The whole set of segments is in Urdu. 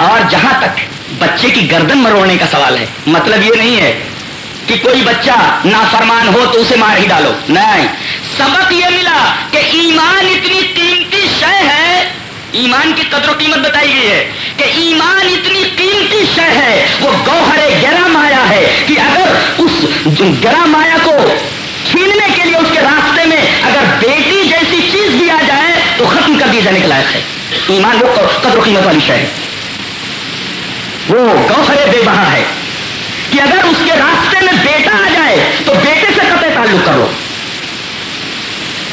اور جہاں تک بچے کی گردن مروڑنے کا سوال ہے مطلب یہ نہیں ہے کہ کوئی بچہ نافرمان ہو تو اسے مار ہی ڈالو۔ نہیں۔ سبق یہ ملا کہ ایمان اتنی قیمتی شے ہے، ایمان کی قدر و قیمت بتائی گئی ہے کہ ایمان اتنی قیمتی شے ہے، وہ گوہر گرا مایا ہے کہ اگر اس گرا مایا کو چھیننے کے لیے اس کے راستے میں اگر بیٹی جیسی چیز بھی آ جائے تو ختم کر دیا جانے کے لائق ہے۔ ایمان وہ قدر و قیمت والی شے ہے۔ وہ گوہر بے بہا ہے کہ اگر اس کے راستے میں بیٹا آ جائے تو بیٹے سے قطع تعلق کرو۔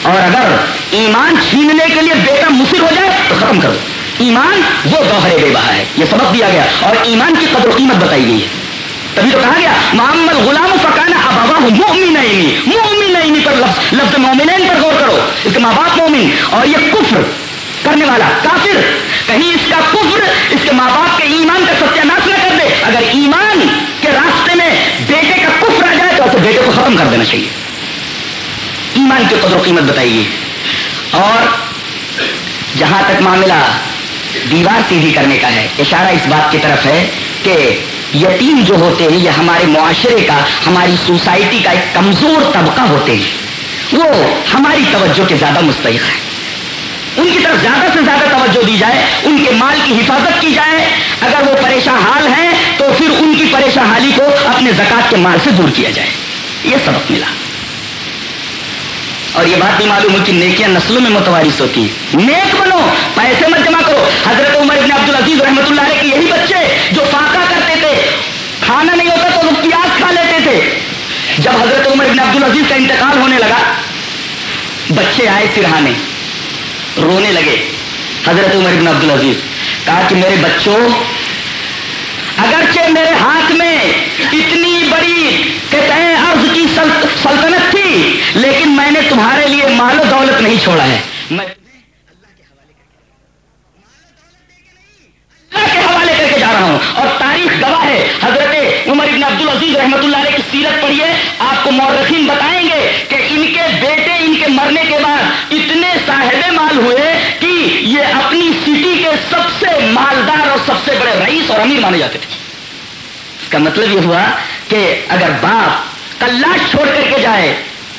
اور اگر ایمان چھیننے کے لیے بیٹا مصر ہو جائے تو ختم کرو۔ ایمان وہ گوہر بے بہا ہے، یہ سبق دیا گیا۔ اور ایمان کی قدر و قیمت بتائی گئی ہے۔ تبھی تو کہا گیا، محمد غلام فکانا اب ابا مومن مومن پر لفظ لفظ مومنین پر غور کرو۔ اس کے ماں باپ مومن اور یہ کفر کرنے والا کافر۔ کہیں اس کا کفر اس کے ماں باپ کے ایمان کا ستیہ ناش نہ کر دے۔ اگر ایمان کے راستے میں بیٹے کا کفر آ جائے تو اسے بیٹے کو ختم کر دینا چاہیے۔ ایمان کی قدر و قیمت بتائی گئی اور جہاں تک معاملہ دیوار سیدھی کرنے کا ہے، اشارہ اس بات کی طرف ہے کہ یتیم جو ہوتے ہیں یہ ہمارے معاشرے کا، ہماری سوسائٹی کا ایک کمزور طبقہ ہوتے ہیں، وہ ہماری توجہ کے زیادہ مستحق ہے ان کی طرف زیادہ سے زیادہ توجہ دی جائے، ان کے مال کی حفاظت کی جائے۔ اگر وہ پریشان حال ہیں، تو پھر ان کی پریشان حالی کو اپنے زکات کے مال سے دور کیا جائے۔ یہ سبق ملا۔ اور یہ بات بھی معلوم ہو کہ نیکیاں نسلوں میں متوارث ہوتی ہیں۔ نیک بنو، پیسے مت جمع کرو۔ حضرت عمر ابن عبد العزیز رحمۃ اللہ علیہ کے یہی بچے جو فاقہ کرتے تھے۔ کھانا نہیں ہوتا تو وہ پیاز کھا لیتے تھے۔ جب حضرت عمر ابن عبد العزیز کا انتقال ہونے لگا، بچے آئے سرہانے رونے لگے۔ حضرت عمر ابن عبد العزیز، کہا کہ میرے بچوں، اگرچہ میرے ہاتھ میں اتنی بڑی عرض کی سلطنت تھی، لیکن میں نے تمہارے لیے مال و دولت نہیں چھوڑا ہے۔ میں کے حوالے کر کے جا رہا ہوں۔ اور تاریخ گواہ ہے، حضرت عمر ابن عبد العزیز رحمۃ اللہ علیہ کی سیرت پڑھیے آپ کو مورخین بتائیں گے کہ ان کے بیٹے، ان کے مرنے کے بعد اتنے صاحب مال ہوئے کہ یہ اپنی سٹی کے سب سے مالدار اور سب سے بڑے رئیس اور امیر مانے جاتے تھے۔ اس کا مطلب یہ ہوا کہ اگر باپ کلاش چھوڑ کر کے جائے،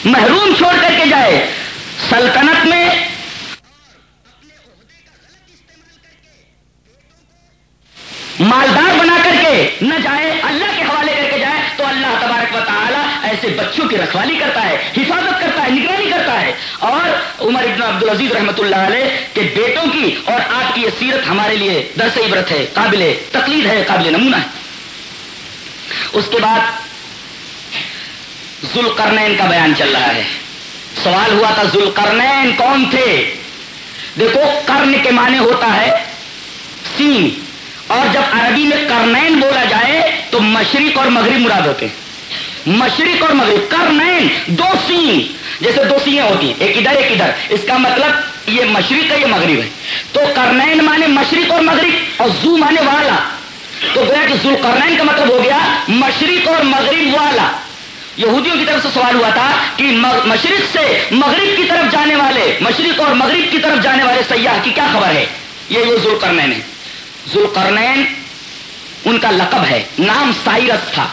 محروم چھوڑ کر کے جائے، سلطنت میں مالدار بنا کر کے نہ جائے، اللہ کے حوالے کر کے جائے، تو اللہ تبارک و تعالیٰ ایسے بچوں کی رکھوالی کرتا ہے، حفاظت کرتا ہے، نگرانی کرتا ہے۔ اور عمر ابن عبد العزیز رحمۃ اللہ علیہ کے بیٹوں کی اور آپ کی یہ سیرت ہمارے لیے درس عبرت ہے، قابل تقلید ہے، قابل نمونہ ہے۔ اس کے بعد ذوالقرنین کا بیان چل رہا ہے۔ سوال ہوا تھا، ذوالقرنین کون تھے؟ دیکھو کرن کے معنی ہوتا ہے سین۔ اور جب عربی میں کرنین بولا جائے تو مشرق اور مغرب مراد ہوتے ہیں۔ مشرق اور مغرب، کرنین، دو سین، جیسے دو سیاں ہوتی ہیں، ایک ادھر ایک ادھر۔ اس کا مطلب یہ مشرق ہے، یہ مغرب ہے۔ تو کرنین مانے مشرق اور مغرب اور زو مانے والا۔ تو گویا کہ ذوال کرنین کا مطلب ہو گیا مشرق اور مغرب والا۔ یہودیوں کی طرف سے سوال ہوا تھا کہ مشرق سے مغرب کی طرف جانے والے، مشرق اور مغرب کی طرف جانے والے سیاح کی کیا خبر ہے؟ یہ یہ ذوال کرنین ہے۔ ذوالقرنین، ان کا لقب ہے، نام سائرس تھا۔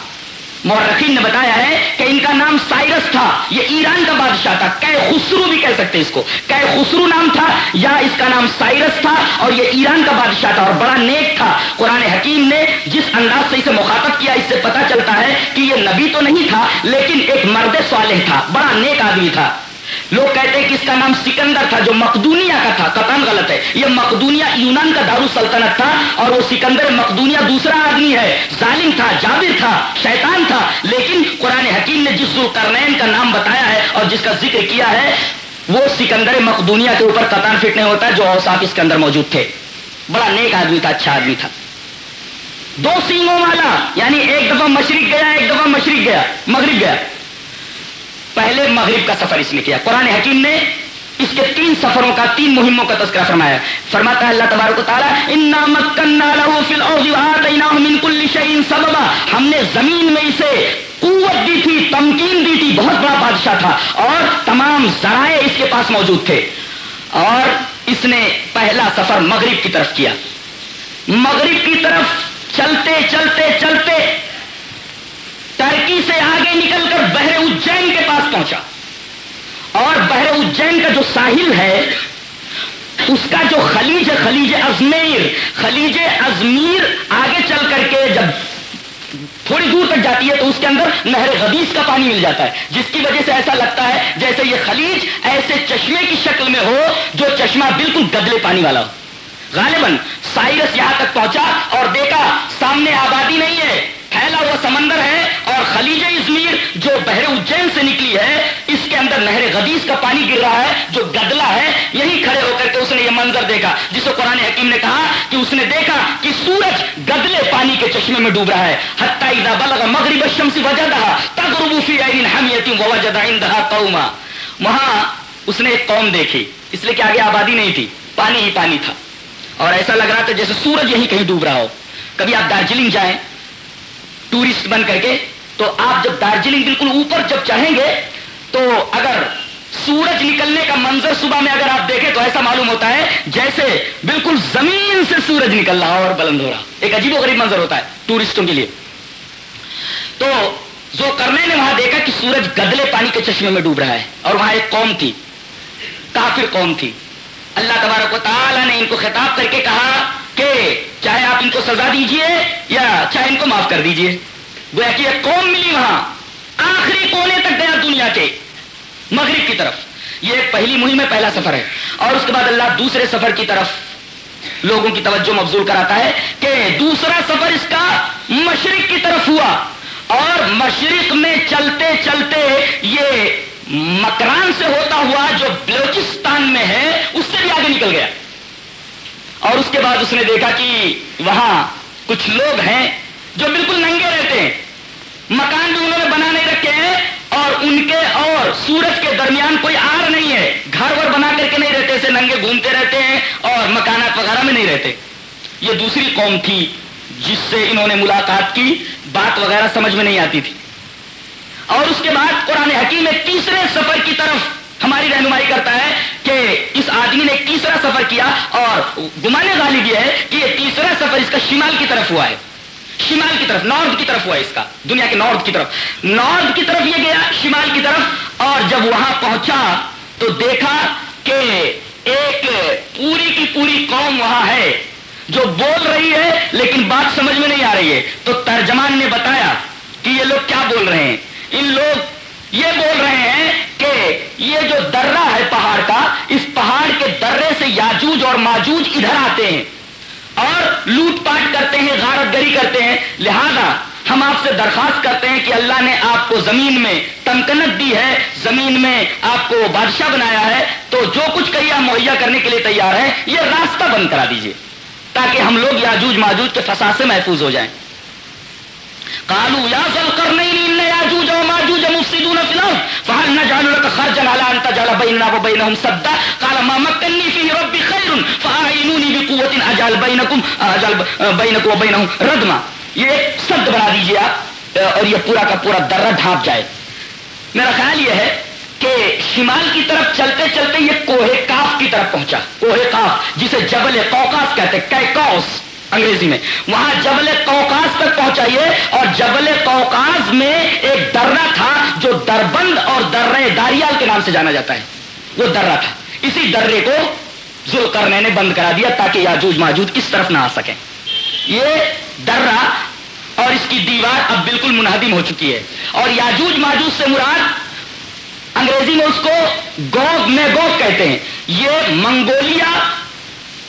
مورخین نے بتایا ہے کہ ان کا نام سائرس تھا۔ یہ ایران کا بادشاہ تھا۔ کہ خسرو بھی کہہ سکتے اس کو۔ کہ خسرو نام تھا یا اس کا نام سائرس تھا اور یہ ایران کا بادشاہ تھا اور بڑا نیک تھا۔ قرآن حکیم نے جس انداز سے اسے مخاطب کیا، اس سے پتا چلتا ہے کہ یہ نبی تو نہیں تھا، لیکن ایک مرد صالح تھا، بڑا نیک آدمی تھا۔ لوگ کہتے ہیں کہ اس کا نام سکندر تھا، جو مقدونیا کا تھا قطن غلط ہے۔ یہ مقدونیا یونان کا دارو سلطنت تھا اور وہ سکندر مقدونیا دوسرا آدمی ہے۔ ظالم تھا، جابر تھا، شیطان تھا۔ لیکن قرآن حکیم نے جس ذوالقرنین کا نام بتایا ہے اور جس کا ذکر کیا ہے، وہ سکندر مقدونیا کے اوپر قطان فٹ نہیں ہوتا جو اوساف اس کے اندر موجود تھے۔ بڑا نیک آدمی تھا اچھا آدمی تھا۔ دو سینگوں والا یعنی ایک دفعہ مشرق گیا، ایک دفعہ مشرق گیا، مغرب گیا۔ پہلے مغرب کا سفر اس نے کیا۔ قرآن حکیم نے اس کے تین سفروں کا، تین مہموں کا تذکرہ فرمایا۔ فرماتا ہے اللہ تبارک و تعالیٰ مکن من کل شہین سببا۔ ہم نے زمین میں اسے قوت دی تھی، تمکین دی تھی۔ بہت بڑا بادشاہ تھا اور تمام ذرائع اس کے پاس موجود تھے۔ اور اس نے پہلا سفر مغرب کی طرف کیا۔ مغرب کی طرف چلتے چلتے چلتے ترکی سے آگے نکل کر بحر اجین کے پاس پہنچا۔ اور بحر اجین کا جو ساحل ہے، اس کا جو خلیج ہے، خلیج ازمیر خلیج ازمیر آگے چل کر کے جب تھوڑی دور تک جاتی ہے تو اس کے اندر نہر غدیس کا پانی مل جاتا ہے، جس کی وجہ سے ایسا لگتا ہے جیسے یہ خلیج ایسے چشمے کی شکل میں ہو جو چشمہ بالکل گدلے پانی والا ہو۔ غالباً سائرس یہاں تک پہنچا اور دیکھا، سامنے آبادی نہیں ہے۔ پھیلا ہوا سمندر ہے اور خلیج ازمیر جو بحر اجین سے نکلی ہے، اس کے اندر نہر غدیس کا پانی گر رہا ہے، جو گدلا ہے یہی کھڑے ہو کر کے اس نے یہ منظر دیکھا جس کو قرآن حکیم نے کہا کہ اس نے دیکھا کہ سورج گدلے پانی کے چشمے میں ڈوب رہا ہے۔ حتیٰ بلغ مغرب الشمس وجدها تغرب في عين حمية ووجد عندها قوما۔ وہاں اس نے ایک قوم دیکھی، اس لیے کہ آگے آبادی نہیں تھی، پانی ہی پانی تھا۔ اور ایسا لگ رہا تھا جیسے سورج یہی کہیں ڈوب رہا ہو۔ کبھی آپ دارجلنگ جائیں ٹورسٹ بن کر کے، تو آپ جب دارجلنگ بالکل اوپر جب چڑھیں گے، تو اگر سورج نکلنے کا منظر صبح میں اگر آپ دیکھیں، تو ایسا معلوم ہوتا ہے جیسے بالکل زمین سے سورج نکل رہا، اور بلند ہو رہا۔ ایک عجیب و غریب منظر ہوتا ہے ٹورسٹوں کے لیے۔ تو جو کرنے نے وہاں دیکھا کہ سورج گدلے پانی کے چشمے میں ڈوب رہا ہے، اور وہاں ایک قوم تھی، کافر قوم تھی۔ اللہ تبارک و تعالیٰ نے ان کو خطاب کر کے کہا کہ چاہے آپ ان کو سزا دیجیے یا چاہے ان کو معاف کر دیجیے۔ گویا کہ ایک قوم ملی وہاں، آخری کونے تک گیا دنیا کے، مغرب کی طرف۔ یہ پہلی مہم ہے پہلا سفر ہے۔ اور اس کے بعد اللہ دوسرے سفر کی طرف لوگوں کی توجہ مبزول کراتا ہے کہ دوسرا سفر اس کا مشرق کی طرف ہوا۔ اور مشرق میں چلتے چلتے یہ مکران سے ہوتا ہوا جو بلوچستان میں ہے، اس سے بھی آگے نکل گیا۔ اور اس کے بعد اس نے دیکھا کہ وہاں کچھ لوگ ہیں جو بالکل ننگے رہتے ہیں۔ مکان بھی انہوں نے بنا نہیں رکھے ہیں اور ان کے اور سورج کے درمیان کوئی آر نہیں ہے۔ گھر ور بنا کر کے نہیں رہتے، اسے ننگے گھومتے رہتے ہیں اور مکانات وغیرہ میں نہیں رہتے۔ یہ دوسری قوم تھی جس سے انہوں نے ملاقات کی، بات وغیرہ سمجھ میں نہیں آتی تھی۔ اور اس کے بعد قرآن حکیم میں تیسرے سفر کی طرف ہماری رہنمائی کرتا ہے کہ اس آدمی نے تیسرا سفر کیا اور گمانے غالب یہ ہے کہ یہ تیسرا سفر اس کا شمال کی طرف ہوا ہے۔ شمال کی طرف، نارتھ کی طرف ہوا ہے اس کا، دنیا کے نارتھ کی طرف۔ نارتھ کی طرف یہ گیا، شمال کی طرف، اور جب وہاں پہنچا تو دیکھا کہ ایک پوری کی پوری قوم وہاں ہے جو بول رہی ہے، لیکن بات سمجھ میں نہیں آ رہی ہے۔ تو ترجمان نے بتایا کہ یہ لوگ کیا بول رہے ہیں؟ ان لوگ یہ بول رہے ہیں کہ یہ جو درہ ہے پہاڑ کا، اس پہاڑ کے درے سے یاجوج اور ماجوج ادھر آتے ہیں اور لوٹ پاٹ کرتے ہیں، غارت گری کرتے ہیں۔ لہذا ہم آپ سے درخواست کرتے ہیں کہ اللہ نے آپ کو زمین میں تمکنت دی ہے، زمین میں آپ کو بادشاہ بنایا ہے۔ تو جو کچھ کہیے ہم مہیا کرنے کے لیے تیار ہیں، یہ راستہ بند کرا دیجیے تاکہ ہم لوگ یاجوج، ماجوج کے فساد سے محفوظ ہو جائیں۔ کالو یا ذل کرنین ان مفسدون فهل نجعل لك خرجا على تجعل بيننا وبينهم سدا؟ قال، ما فيه ربي خير بينكم بينكم وبينهم ردما یہ سد بنا دیجیے آپ اور یہ پورا کا پورا درہ ڈھانپ جائے۔ میرا خیال یہ ہے کہ شمال کی طرف چلتے چلتے یہ کوہ کاف کی طرف پہنچا۔ کوہ کاف، جسے جبل کوکاس کہتے کیکوس انگریزی میں۔ وہاں جبل کوکاس تک پہنچائیے اور جبل کوکاس میں ایک درہ تھا جو دربند اور درے داریال کے نام سے جانا جاتا ہے۔ وہ درہ تھا۔ اسی درے کو ذل کرنے نے بند کرا دیا تاکہ یاجوج ماجوج اس طرف نہ آ سکے یہ درہ اور اس کی دیوار اب بالکل منہدم ہو چکی ہے۔ اور یاجوج ماجوج سے مراد انگریزی میں اس کو گوگ میں گوگ کہتے ہیں۔ یہ منگولیا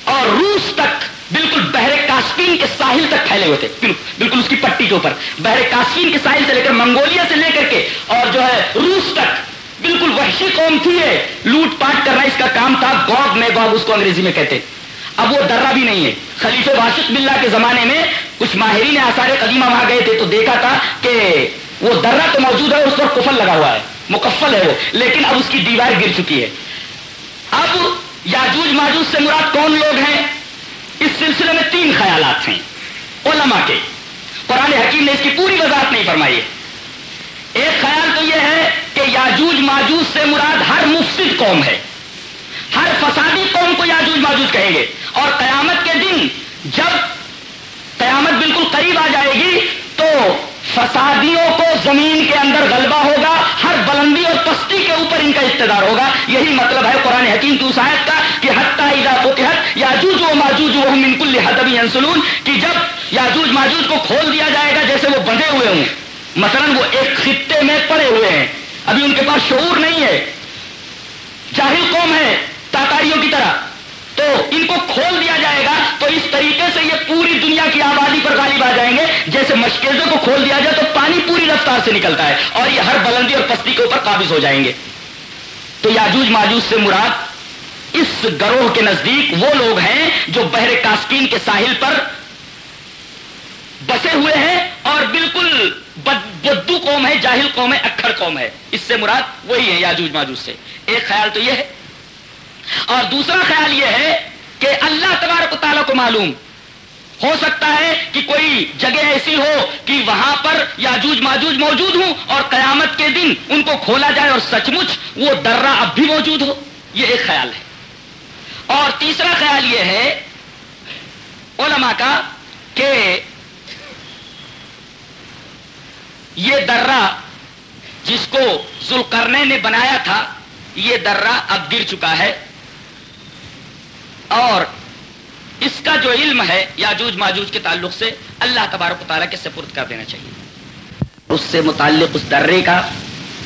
اور روس تک بالکل بحر کاسپین کے ساحل تک پھیلے ہوئے تھے۔ بالکل اس کی پٹی کے اوپر۔ بحر کاسپین کے ساحل سے لے کر منگولیا سے لے کر کے اور جو ہے روس تک۔ بالکل وحشی قوم تھی ہے لوٹ پاٹ کرنا اس کا کام تھا۔ گوگ میں گوگ اس کو انگریزی میں کہتے۔ اب وہ درہ بھی نہیں ہے۔ خلیف واشق بلّہ کے زمانے میں کچھ ماہرین آثار قدیمہ وہاں گئے تھے تو دیکھا تھا کہ وہ درہ تو موجود ہے اس پر کفل لگا ہوا ہے۔ مکفل ہے وہ۔ لیکن اب اس کی دیوار گر چکی ہے۔ اب یاجوج ماجوج سے مراد کون لوگ ہیں؟ اس سلسلے میں تین خیالات ہیں، علماء کے۔ قرآن حکیم نے اس کی پوری وضاحت نہیں فرمائی ہے۔ ایک خیال تو یہ ہے کہ یاجوج ماجوج سے مراد ہر مفسد قوم ہے۔ ہر فسادی قوم کو یاجوج ماجوج کہیں گے۔ اور قیامت کے دن جب قیامت بالکل قریب آ جائے گی فسادیوں کو زمین کے اندر غلبہ ہوگا، ہر بلندی اور پستی کے اوپر ان کا اقتدار ہوگا۔ یہی مطلب ہے قرآن حکیم کی اسایت کا کہ حتیٰ اذا فتحت یاجوج و ماجوج و من کل حدب ینسلون، کہ جب یاجوج ماجوج کو کھول دیا جائے گا جیسے وہ بندھے ہوئے ہوں۔ مثلا وہ ایک خطے میں پڑے ہوئے ہیں۔ ابھی ان کے پاس شعور نہیں ہے۔ جاہل قوم ہے، تاتاریوں کی طرح۔ تو ان کو کھول دیا جائے گا تو اس طریقے سے یہ پوری دنیا کی آبادی پر غالب آ جائیں گے۔ جیسے مشکیزوں کو کھول دیا جائے تو پانی پوری رفتار سے نکلتا ہے اور یہ ہر بلندی اور پستی کے اوپر قابض ہو جائیں گے۔ تو یاجوج ماجوج سے مراد اس گروہ کے نزدیک وہ لوگ ہیں جو بحر کاسکین کے ساحل پر بسے ہوئے ہیں اور بالکل بدو قوم ہے، جاہل قوم ہے، اکھڑ قوم ہے۔ اس سے مراد وہی ہے یاجوج ماجوج سے۔ ایک خیال تو یہ ہے اور دوسرا خیال یہ ہے کہ اللہ تبارک و تعالیٰ کو معلوم ہو سکتا ہے کہ کوئی جگہ ایسی ہو کہ وہاں پر یاجوج ماجوج موجود ہوں اور قیامت کے دن ان کو کھولا جائے اور سچ مچ وہ درہ اب بھی موجود ہو۔ یہ ایک خیال ہے۔ اور تیسرا خیال یہ ہے علماء کا کہ یہ درہ جس کو ذوالقرنے نے بنایا تھا، یہ درہ اب گر چکا ہے۔ اور اس کا جو علم ہے یاجوج ماجوج کے تعلق سے اللہ تبارک و تعالیٰ کے سپرد کر دینا چاہیے۔ اس سے متعلق اس درے کا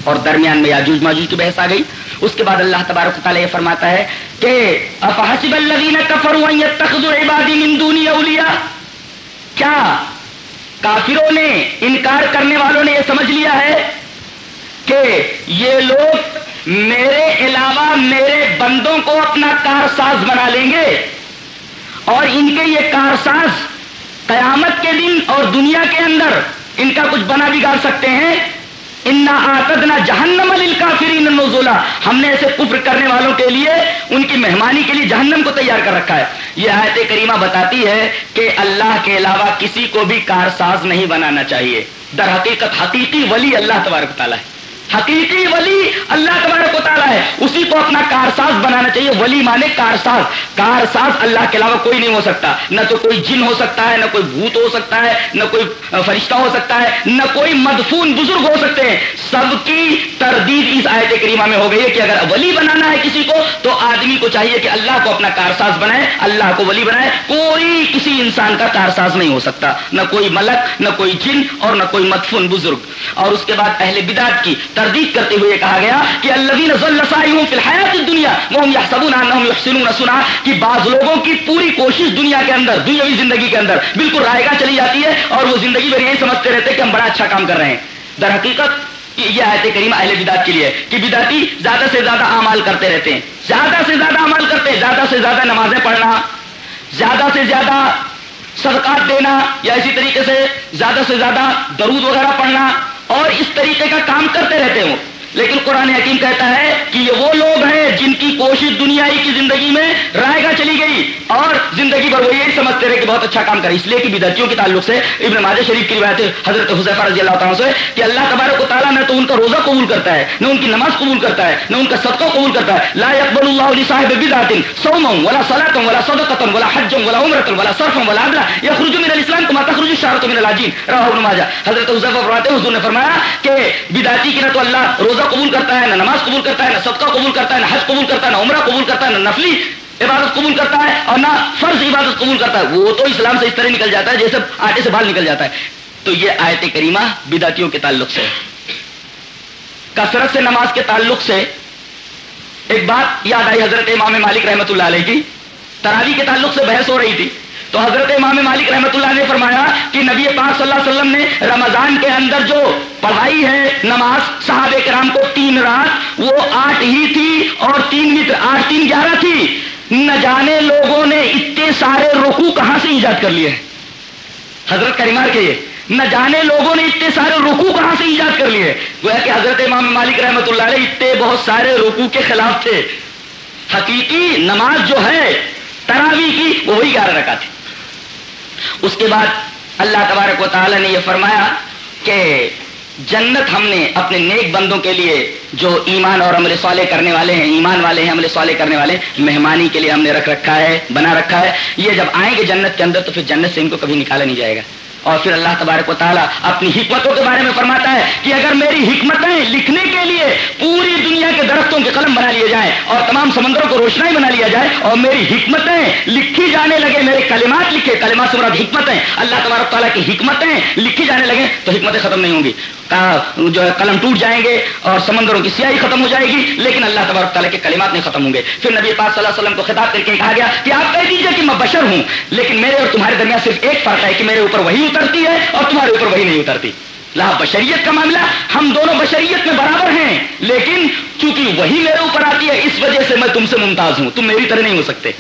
اور درمیان میں یاجوج ماجوج کی بحث آ گئی۔ اس کے بعد اللہ تبارک و تعالیٰ یہ فرماتا ہے کہ افحسب الذین کفروا ان یتخذوا عبادی من دونی اولیاء۔ کیا کافروں نے انکار کرنے والوں نے یہ سمجھ لیا ہے کہ یہ لوگ میرے علاوہ میرے بندوں کو اپنا کارساز بنا لیں گے۔ اور ان کے یہ کارساز قیامت کے دن اور دنیا کے اندر ان کا کچھ بنا بگاڑ سکتے ہیں۔ انا آتدنا جہنم للکافرین نزولا ہم نے ایسے کفر کرنے والوں کے لیے، ان کی مہمانی کے لیے جہنم کو تیار کر رکھا ہے۔ یہ آیت کریمہ بتاتی ہے کہ اللہ کے علاوہ کسی کو بھی کارساز نہیں بنانا چاہیے۔ در حقیقت حقیقی ولی اللہ تبارک تعالیٰ ہے۔ حقیقی ولی اللہ تبارک و تعالیٰ ہے۔ اسی کو اپنا کارساز بنانا چاہیے، ولی مانے کارساز۔ کارساز اللہ کے علاوہ کوئی نہیں ہو سکتا۔ نہ تو کوئی جن ہو سکتا ہے، نہ کوئی بھوت ہو سکتا ہے، نہ کوئی فرشتہ ہو سکتا ہے، نہ کوئی مدفون بزرگ ہو سکتے ہیں۔ سب کی تردید اس آیت کریمہ میں ہو گئی ہے کہ اگر ولی بنانا ہے کسی کو، تو آدمی کو چاہیے کہ اللہ کو اپنا کارساز بنائے، اللہ کو ولی بنائے۔ کوئی کسی انسان کا کارساز نہیں ہو سکتا۔ نہ کوئی ملک، نہ کوئی جن اور نہ کوئی مدفون بزرگ۔ اور اس کے بعد اہل بدعت کی تردید کرتے ہوئے کہا گیا کہ الحیات دنیا سنا کہ بعض لوگوں کی پوری کوشش دنیا کے اندر، دنیاوی زندگی کے اندر بالکل رائے گاہ چلی جاتی ہے اور وہ زندگی میں یہی سمجھتے رہتے کہ ہم بڑا اچھا کام کر رہے ہیں۔ در حقیقت یہ آیت کریمہ اہل بدات کے لیے کہ بداتی زیادہ سے زیادہ اعمال کرتے رہتے ہیں۔ زیادہ سے زیادہ عمل کرتے ہیں، زیادہ سے زیادہ نمازیں پڑھنا، زیادہ سے زیادہ صدقات دینا یا اسی طریقے سے زیادہ سے زیادہ درود وغیرہ پڑھنا۔ اور اس طریقے کا کام کرتے رہتے ہوں۔ لیکن قرآن حکیم کہتا ہے کہ یہ وہ لوگ ہیں جن کی کوشش دنیا کی زندگی میں رائے گا چلی گئی اور زندگی بھر وہ یہی سمجھتے رہے کہ بہت اچھا کام کرے، اس لیے کہ بدرتیوں کے تعلق سے ابن ماجہ شریف کی روایت حضرت حضیفہ رضی اللہ تعالیٰ سے کہ اللہ تبارک و تعالیٰ نہ تو ان کا روزہ قبول کرتا ہے، نہ ان کی نماز قبول کرتا ہے، نہ ان کا صدقہ قبول کرتا ہے۔ لا يقبل الله لصاحب بدعة صوما ولا صلاة ولا صدقة ولا حج ولا عمرة ولا صرفا ولا عدلا۔ يخرج من الاسلام كما تخرج الشعرة من العجين۔ رواه ابن ماجہ۔ حضرت حذیفہ فرماتے ہیں، حضور نے فرمایا کہ بدعتی کی نہ تو اللہ روزہ روزہ قبول کرتا ہے، نہ نماز قبول کرتا ہے، نہ صدقہ قبول کرتا ہے، نہ حج قبول کرتا ہے، نہ عمرہ قبول کرتا ہے، نہ نفلی عبادت قبول کرتا ہے اور نہ فرض عبادت قبول کرتا ہے۔ وہ تو اسلام سے اس طرح نکل جاتا ہے جیسے آٹے سے بال نکل جاتا ہے۔ تو یہ آیت کریمہ بداتیوں کے تعلق سے کثرت سے نماز کے تعلق سے ایک بات یاد آئی حضرت امام مالک رحمت اللہ علیہ کی۔ تراوی کے تعلق سے بحث ہو رہی تھی۔ تو حضرت امام مالک رحمت اللہ نے فرمایا کہ نبی پاک صلی اللہ علیہ وسلم نے رمضان کے اندر جو پڑھائی ہے، نماز صحابہ کرام کو تین رات، وہ آٹھ ہی تھی اور تین متر، آٹھ تین گیارہ تھی۔ نہ جانے لوگوں نے اتنے سارے رکو کہاں سے ایجاد کر لیے؟ حضرت کا ریمار کے نہ جانے لوگوں نے اتنے سارے رکو کہاں سے ایجاد کر لیے؟ گویا کہ حضرت امام مالک رحمت اللہ علیہ اتنے بہت سارے رکو کے خلاف تھے۔ حقیقی نماز جو ہے تراوی کی وہی گیارہ رکھا تھی۔ اس کے بعد اللہ تبارک و تعالی نے یہ فرمایا کہ جنت ہم نے اپنے نیک بندوں کے لیے جو ایمان اور عمل صالح کرنے والے ہیں، ایمان والے ہیں، عمل صالح کرنے والے، مہمانی کے لیے ہم نے رکھ رکھا ہے، بنا رکھا ہے۔ یہ جب آئیں گے جنت کے اندر تو پھر جنت سے ان کو کبھی نکالا نہیں جائے گا۔ اور پھر اللہ تبارک و تعالیٰ اپنی حکمتوں کے بارے میں فرماتا ہے کہ اگر میری حکمتیں لکھنے کے لیے پوری دنیا کے درختوں کے قلم بنا لیے جائیں اور تمام سمندروں کو روشنائی بنا لیا جائے اور میری حکمتیں لکھی جانے لگے، میرے کلمات لکھے، کلمات سے مراد حکمتیں، اللہ تبارک تعالیٰ کی حکمتیں لکھی جانے لگے تو حکمتیں ختم نہیں ہوں گی۔ جو ہے قلم ٹوٹ جائیں گے اور سمندروں کی سیاہی ختم ہو جائے گی، لیکن اللہ تبارک تعالیٰ کے کلمات نہیں ختم ہوں گے۔ پھر نبی پاک صلی اللہ علیہ وسلم کو خطاب کر کے کہا گیا کہ آپ کہہ دیجیے کہ میں بشر ہوں، لیکن میرے اور تمہارے درمیان صرف ایک فرق ہے کہ میرے اوپر وہی اترتی ہے اور تمہارے اوپر وہی نہیں اترتی۔ لا بشریت کا معاملہ، ہم دونوں بشریت میں برابر ہیں، لیکن چونکہ وہی میرے اوپر آتی ہے، اس وجہ سے میں تم سے ممتاز ہوں، تم میری طرح نہیں ہو سکتے۔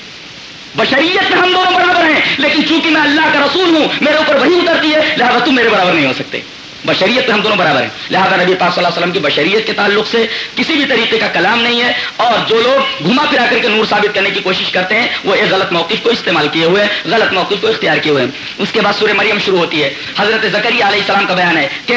بشریت میں ہم دونوں برابر ہیں، لیکن چونکہ میں اللہ کا رسول ہوں، میرے اوپر وہی اترتی ہے، لہٰذا تم میرے برابر نہیں ہو سکتے۔ بشریت میں ہم دونوں برابر ہیں۔ لہٰذا نبی پاک صلی اللہ علیہ وسلم کی بشریت کے تعلق سے کسی بھی طریقے کا کلام نہیں ہے۔ اور جو لوگ گھما پھرا کر کے نور ثابت کرنے کی کوشش کرتے ہیں، وہ ایک غلط موقف کو استعمال کیے ہوئے، غلط موقف کو اختیار کیے ہوئے اس کے بعد سورہ مریم شروع ہوتی ہے۔ حضرت زکری علیہ السلام کا بیان ہے کہ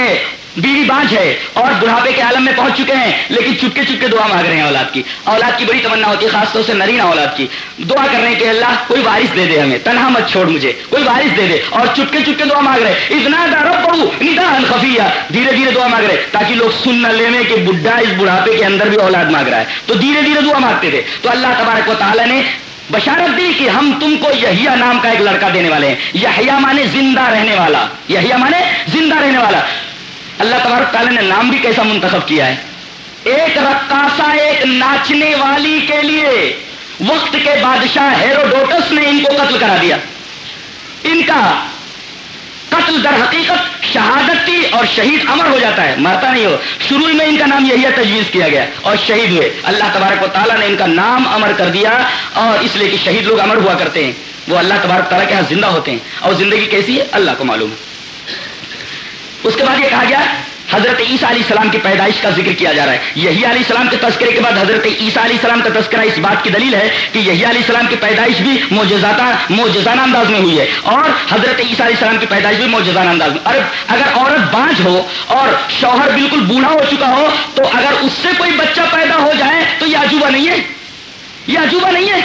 بیوی بانج ہے اور بڑھاپے کے عالم میں پہنچ چکے ہیں، لیکن چپکے چپکے دعا مانگ رہے ہیں اولاد کی۔ اولاد کی بڑی تمنا ہوتی ہے، خاص طور سے نرینا اولاد کی۔ دعا کر رہے ہیں کہ اللہ کوئی وارث دے دے ہمیں، تنہا مت چھوڑ مجھے، کوئی وارث دے دے۔ اور چپکے چپکے دعا مانگ رہے اتنا دارب بہو ندا خفیہ۔ دھیرے دھیرے دعا مانگ رہے تاکہ لوگ سن نہ لینے کہ بڈھا اس بڑھاپے کے اندر بھی اولاد مانگ رہا ہے۔ تو دھیرے دھیرے دعا مانگتے تھے۔ تو اللہ تبارک و تعالیٰ نے بشارت دی کہ ہم تم کو یحییٰ نام کا ایک لڑکا دینے والے ہیں۔ یحییٰ مانے زندہ رہنے والا۔ یحییٰ مانے زندہ رہنے والا۔ اللہ تبارک تعالیٰ نے نام بھی کیسا منتخب کیا ہے؟ ایک رقاصہ، ایک ناچنے والی کے لیے وقت کے بادشاہ ہیروڈوٹس نے ان کو قتل کرا دیا۔ ان کا قتل در حقیقت شہادت تھی اور شہید امر ہو جاتا ہے۔ مرتا نہیں ہو۔ شروع میں ان کا نام یہی تجویز کیا گیا اور شہید ہوئے۔ اللہ تبارک و تعالیٰ نے ان کا نام امر کر دیا اور اس لیے کہ شہید لوگ امر ہوا کرتے ہیں۔ وہ اللہ تبارک تعالیٰ کے ہاں زندہ ہوتے ہیں۔ اور زندگی کیسی ہے؟ اللہ کو معلوم۔ ہے اس کے بعد یہ کہا گیا، حضرت عیسیٰ علیہ السلام کی پیدائش کا ذکر کیا جا رہا ہے۔ یہی علیہ السلام کے تذکرے کے بعد حضرت عیسیٰ علیہ السلام کا تذکرہ اس بات کی دلیل ہے کہ یہی علیہ السلام کی پیدائش بھی موجزانہ انداز میں ہوئی ہے۔ اور حضرت عیسیٰ علیہ السلام کی پیدائش بھی موجزانہ انداز میں۔ اور اگر عورت بانج ہو اور شوہر بالکل بوڑھا ہو چکا ہو، تو اگر اس سے کوئی بچہ پیدا ہو جائے تو یہ عجوبہ نہیں ہے۔ یہ عجوبہ نہیں ہے۔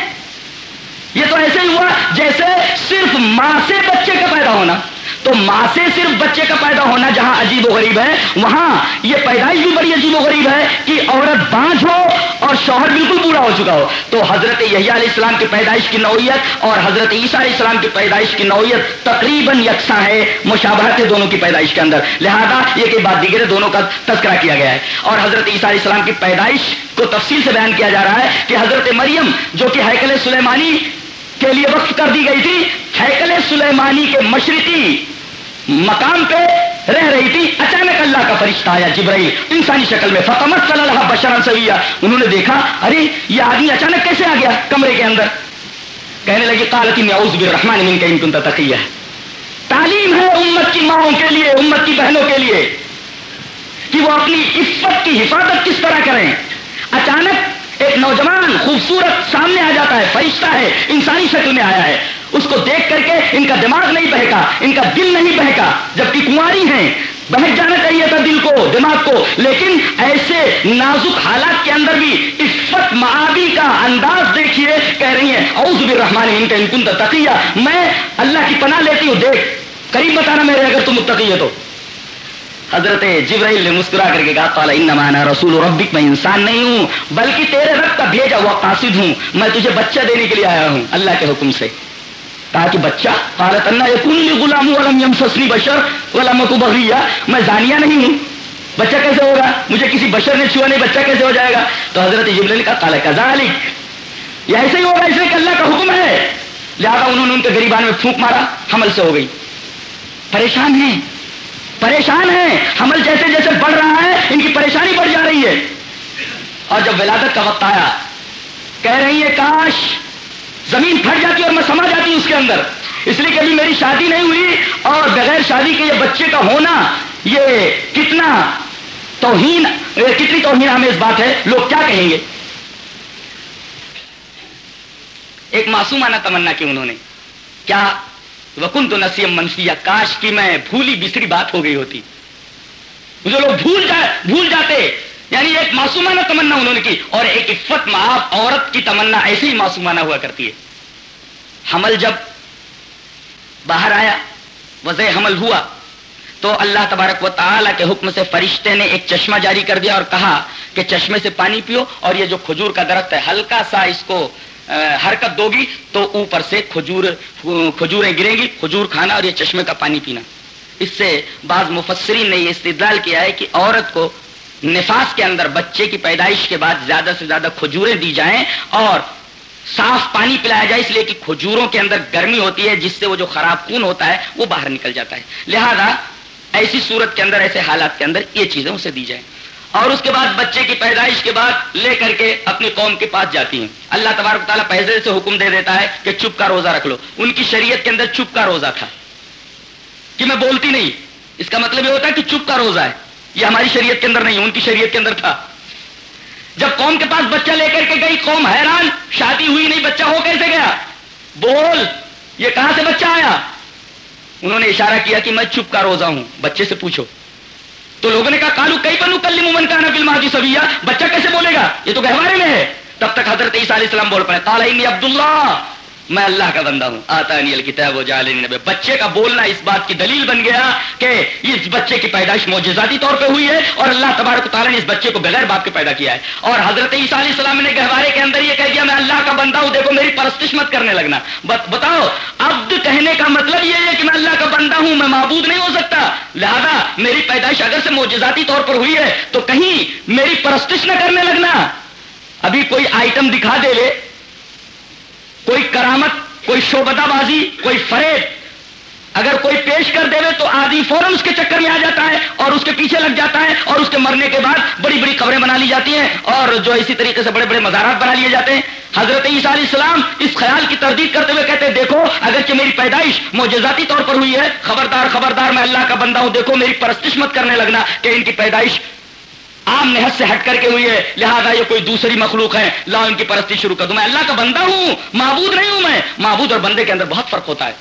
یہ تو ایسے ہی ہوا جیسے صرف ماں سے بچے کا پیدا ہونا۔ تو ماں سے صرف بچے کا پیدا ہونا جہاں عجیب و غریب ہے، وہاں یہ پیدائش بھی بڑی عجیب و غریب ہے کہ عورت بانج ہو اور شوہر بالکل بوڑھا ہو چکا ہو۔ تو حضرت یحییٰ علیہ السلام کی پیدائش کی نوعیت اور حضرت عیسیٰ علیہ السلام کی پیدائش کی نوعیت تقریباً یکساں ہے مشابہت ہے دونوں کی پیدائش کے اندر۔ لہذا یہ کہ بات دیگر دونوں کا تذکرہ کیا گیا ہے۔ اور حضرت عیسیٰ علیہ السلام کی پیدائش کو تفصیل سے بیان کیا جا رہا ہے کہ حضرت مریم جو کہ حیکل سلیمانی کے لیے وقف کر دی گئی تھی۔ ہیکل سلیمانی کے مشرقی مقام پہ رہ رہی تھی۔ اچانک اللہ کا فرشتہ آیا، جبرائیل، انسانی شکل میں۔ فقمت صلی اللہ بشران سویا انہوں نے دیکھا، ارے، یہ آدمی اچانک کیسے آ گیا کمرے کے اندر؟ کہنے لگی قالتی میں اوز بالرحمن من کا ان تقیہ ہے۔ تعلیم ہے امت کی ماؤں کے لیے، امت کی بہنوں کے لیے کہ وہ اپنی عفت کی حفاظت کس طرح کریں۔ اچانک ایک نوجوان خوبصورت سامنے آ جاتا ہے، فرشتہ ہے، انسانی شکل میں آیا ہے۔ اس کو دیکھ کر کے ان کا دماغ نہیں بہکا، ان کا دل نہیں بہکا، جبکہ کنواری ہیں۔ بہک جانا چاہیے تھا دل کو، دماغ کو، لیکن ایسے نازک حالات کے اندر بھی عفت معابی کا انداز دیکھیے، کہہ رہی ہیں اوز برحمان ان کا انکن تقیہ۔ میں اللہ کی پناہ لیتی ہوں، دیکھ، قریب بتانا میرے، اگر تم متقی ہے تو۔ حضرت جبرائیل نے مسکرا کر کے کہا تعالیٰ انمانا رسول ربک، میں انسان نہیں ہوں، بلکہ تیرے رب کا بھیجا ہوا قاصد ہوں، میں تجھے بچہ دینے کے لیے آیا ہوں، اللہ کے حکم سے۔ کہا کہ بچہ، قالت اللہ یکون لی غلام ولم یمسسنی بشر ولم کو بغیا میں زانیہ نہیں ہوں۔ بچہ کیسے ہوگا؟ مجھے کسی بشر نے چھوا نہیں، بچہ کیسے ہو جائے گا؟ تو حضرت جبرائیل نے کہا، قال، کذالک۔ یہ ایسے ہی ہوگا اس لیے کہ اللہ کا حکم ہے۔ لہٰذا انہوں نے ان کے غریبان میں پھونک مارا، حمل سے ہو گئی۔ پریشان ہیں۔ پریشان ہیں۔ حمل جیسے جیسے بڑھ رہا ہے، ان کی پریشانی بڑھ جا رہی ہے۔ اور جب ولادت کا وقت آیا، کہہ رہی ہے کاش زمین پھٹ جاتی اور میں سما جاتی اس کے اندر۔ اس لیے کبھی میری شادی نہیں ہوئی اور بغیر شادی کے یہ بچے کا ہونا، یہ کتنا توہین کتنی توہین ہمیں اس بات ہے۔ لوگ کیا کہیں گے؟ ایک معصومانہ تمنا کی انہوں نے۔ کیا وکن تو نسیم منفی کاش کی میں بھولی بسری بات ہو گئی ہوتی۔ جو لوگ بھول جائے بھول جاتے۔ یعنی ایک معصومانہ تمنا انہوں نے کی اور ایک عفت معاف عورت کی تمنا ایسی ہی معصومانہ ہوا کرتی ہے۔ حمل جب باہر آیا، وضع حمل ہوا، تو اللہ تبارک و تعالیٰ کے حکم سے فرشتے نے ایک چشمہ جاری کر دیا اور کہا کہ چشمے سے پانی پیو اور یہ جو کھجور کا درخت ہے، ہلکا سا اس کو حرکت دو گی تو اوپر سے کھجور، کھجوریں گریں گی، کھجور کھانا اور یہ چشمے کا پانی پینا۔ اس سے بعض مفسرین نے یہ استدلال کیا ہے کہ عورت کو نفاس کے اندر بچے کی پیدائش کے بعد زیادہ سے زیادہ کھجوریں دی جائیں اور صاف پانی پلایا جائے، اس لیے کہ کھجوروں کے اندر گرمی ہوتی ہے، جس سے وہ جو خراب خون ہوتا ہے، وہ باہر نکل جاتا ہے۔ لہذا ایسی صورت کے اندر، ایسے حالات کے اندر یہ چیزیں اسے دی جائیں۔ اور اس کے بعد بچے کی پیدائش کے بعد لے کر کے اپنی قوم کے پاس جاتی ہیں۔ اللہ تبارک تعالیٰ پہلے سے حکم دے دیتا ہے کہ چپ کا روزہ رکھ لو۔ ان کی شریعت کے اندر چپ کا روزہ تھا۔ کہ میں بولتی نہیں۔ اس کا مطلب یہ ہوتا ہے کہ چپ کا روزہ ہے۔ یہ ہماری شریعت کے اندر نہیں، ان کی شریعت کے اندر تھا۔ جب قوم کے پاس بچہ لے کر کے گئی، قوم حیران، شادی ہوئی نہیں، بچہ ہو کیسے گیا؟ بول، یہ کہاں سے بچہ آیا؟ انہوں نے اشارہ کیا کہ میں چپ کا روزہ ہوں۔ بچے سے پوچھو۔ تو لوگوں نے کہا کالو کئی بنو کل مومن کا نفل ماجی سبیا بچہ کیسے بولے گا؟ یہ تو گہوارے میں ہے۔ تب تک حضرت عیسیٰ علیہ السلام بول پائے کالا عبداللہ۔ میں اللہ کا بندہ ہوں. آتا الکتاب و جالین نبی بچے کا بولنا اس بات کی دلیل بن گیا کہ اس بچے کی پیدائش معجزاتی طور پہ ہوئی ہے اور اللہ تبارک تعالیٰ نے اس بچے کو بغیر باپ کے پیدا کیا ہے. اور حضرت عیسیٰ علیہ السلام نے گہوارے کے اندر یہ کہہ دیا، میں اللہ کا بندہ ہوں، دیکھو میری پرستش مت کرنے لگنا. بتاؤ، عبد کہنے کا مطلب یہ ہے کہ میں اللہ کا بندہ ہوں، میں معبود نہیں ہو سکتا. لہذا میری پیدائش اگر سے معجزاتی طور پر ہوئی ہے تو کہیں میری پرستش نہ کرنے لگنا. ابھی کوئی آئٹم دکھا دے لے. کوئی کرامت، کوئی شوبتا بازی، کوئی فریب۔ اگر کوئی پیش کر دے تو آدھی فوراً اس کے چکر میں آ جاتا ہے اور اس کے پیچھے لگ جاتا ہے اور اس کے مرنے کے بعد بڑی بڑی خبریں بنا لی جاتی ہیں اور جو اسی طریقے سے بڑے بڑے مزارات بنا لیے جاتے ہیں۔ حضرت عیسیٰ علیہ السلام اس خیال کی تردید کرتے ہوئے کہتے ہیں، دیکھو اگر کہ میری پیدائش معجزاتی طور پر ہوئی ہے، خبردار خبردار، میں اللہ کا بندہ ہوں، دیکھو، میری پرستش مت کرنے لگنا کہ ان کی پیدائش عام نحت سے ہٹ کر کے ہوئی ہے، لہذا یہ کوئی دوسری مخلوق ہے۔ لا، ان کی پرستی شروع کر دوں۔ میں اللہ کا بندہ ہوں، معبود نہیں ہوں میں۔ معبود اور بندے کے اندر بہت فرق ہوتا ہے۔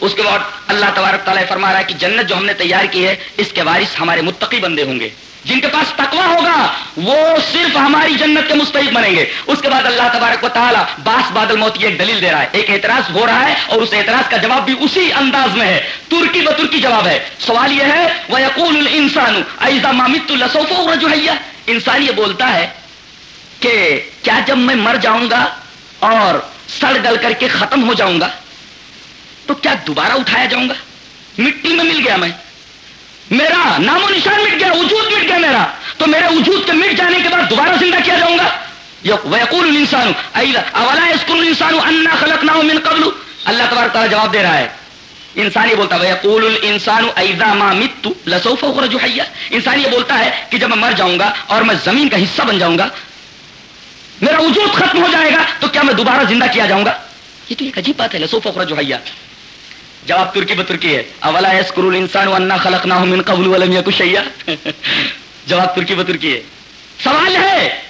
اس کے بعد اللہ تبارک تعالیٰ فرما رہا ہے کہ جنت جو ہم نے تیار کی ہے، اس کے وارث ہمارے متقی بندے ہوں گے۔ جن کے پاس تقوا ہوگا، وہ صرف ہماری جنت کے مستحق بنیں گے۔ اس کے بعد اللہ تبارک و تعالیٰ باس بادل موت کی ایک دلیل دے رہا ہے۔ ایک اعتراض ہو رہا ہے اور اس اعتراض کا جواب بھی اسی انداز میں ہے۔ ترکی ب ترکی جواب ہے۔ سوال یہ ہے وہ یقول انسان ایزا مامت انسان یہ بولتا ہے کہ کیا جب میں مر جاؤں گا اور سڑ گل کر کے ختم ہو جاؤں گا، تو کیا دوبارہ اٹھایا جاؤں گا؟ مٹی میں مل گیا میں۔ میرا نام و نشان مٹ گیا، وجود مٹ گیا میرا۔ تو میرے وجود کے مٹ جانے کے بعد دوبارہ زندہ کیا جاؤں گا؟ ویقول انسان اولا اسکول انسان انا خلق نہ من قبل؟ اللہ تبارک تعالیٰ جواب دے رہا ہے۔ انسان یہ بولتا ہے، ویقول الانسان اذا ما مت لسوف اخرج حیا۔ انسان یہ بولتا ہے کہ جب میں مر جاؤں گا اور میں زمین کا حصہ بن جاؤں گا، میرا وجود ختم ہو جائے گا، تو کیا میں دوبارہ زندہ کیا جاؤں گا؟ یہ تو ایک عجیب بات ہے، لسوف اخرج حیا۔ جواب ترکی بترکی ہے۔ اولا یسکر الانسان وانا خلقناه من قبل ولم يكن شيئا جواب ترکی بترکی ہے۔ سوال ہے۔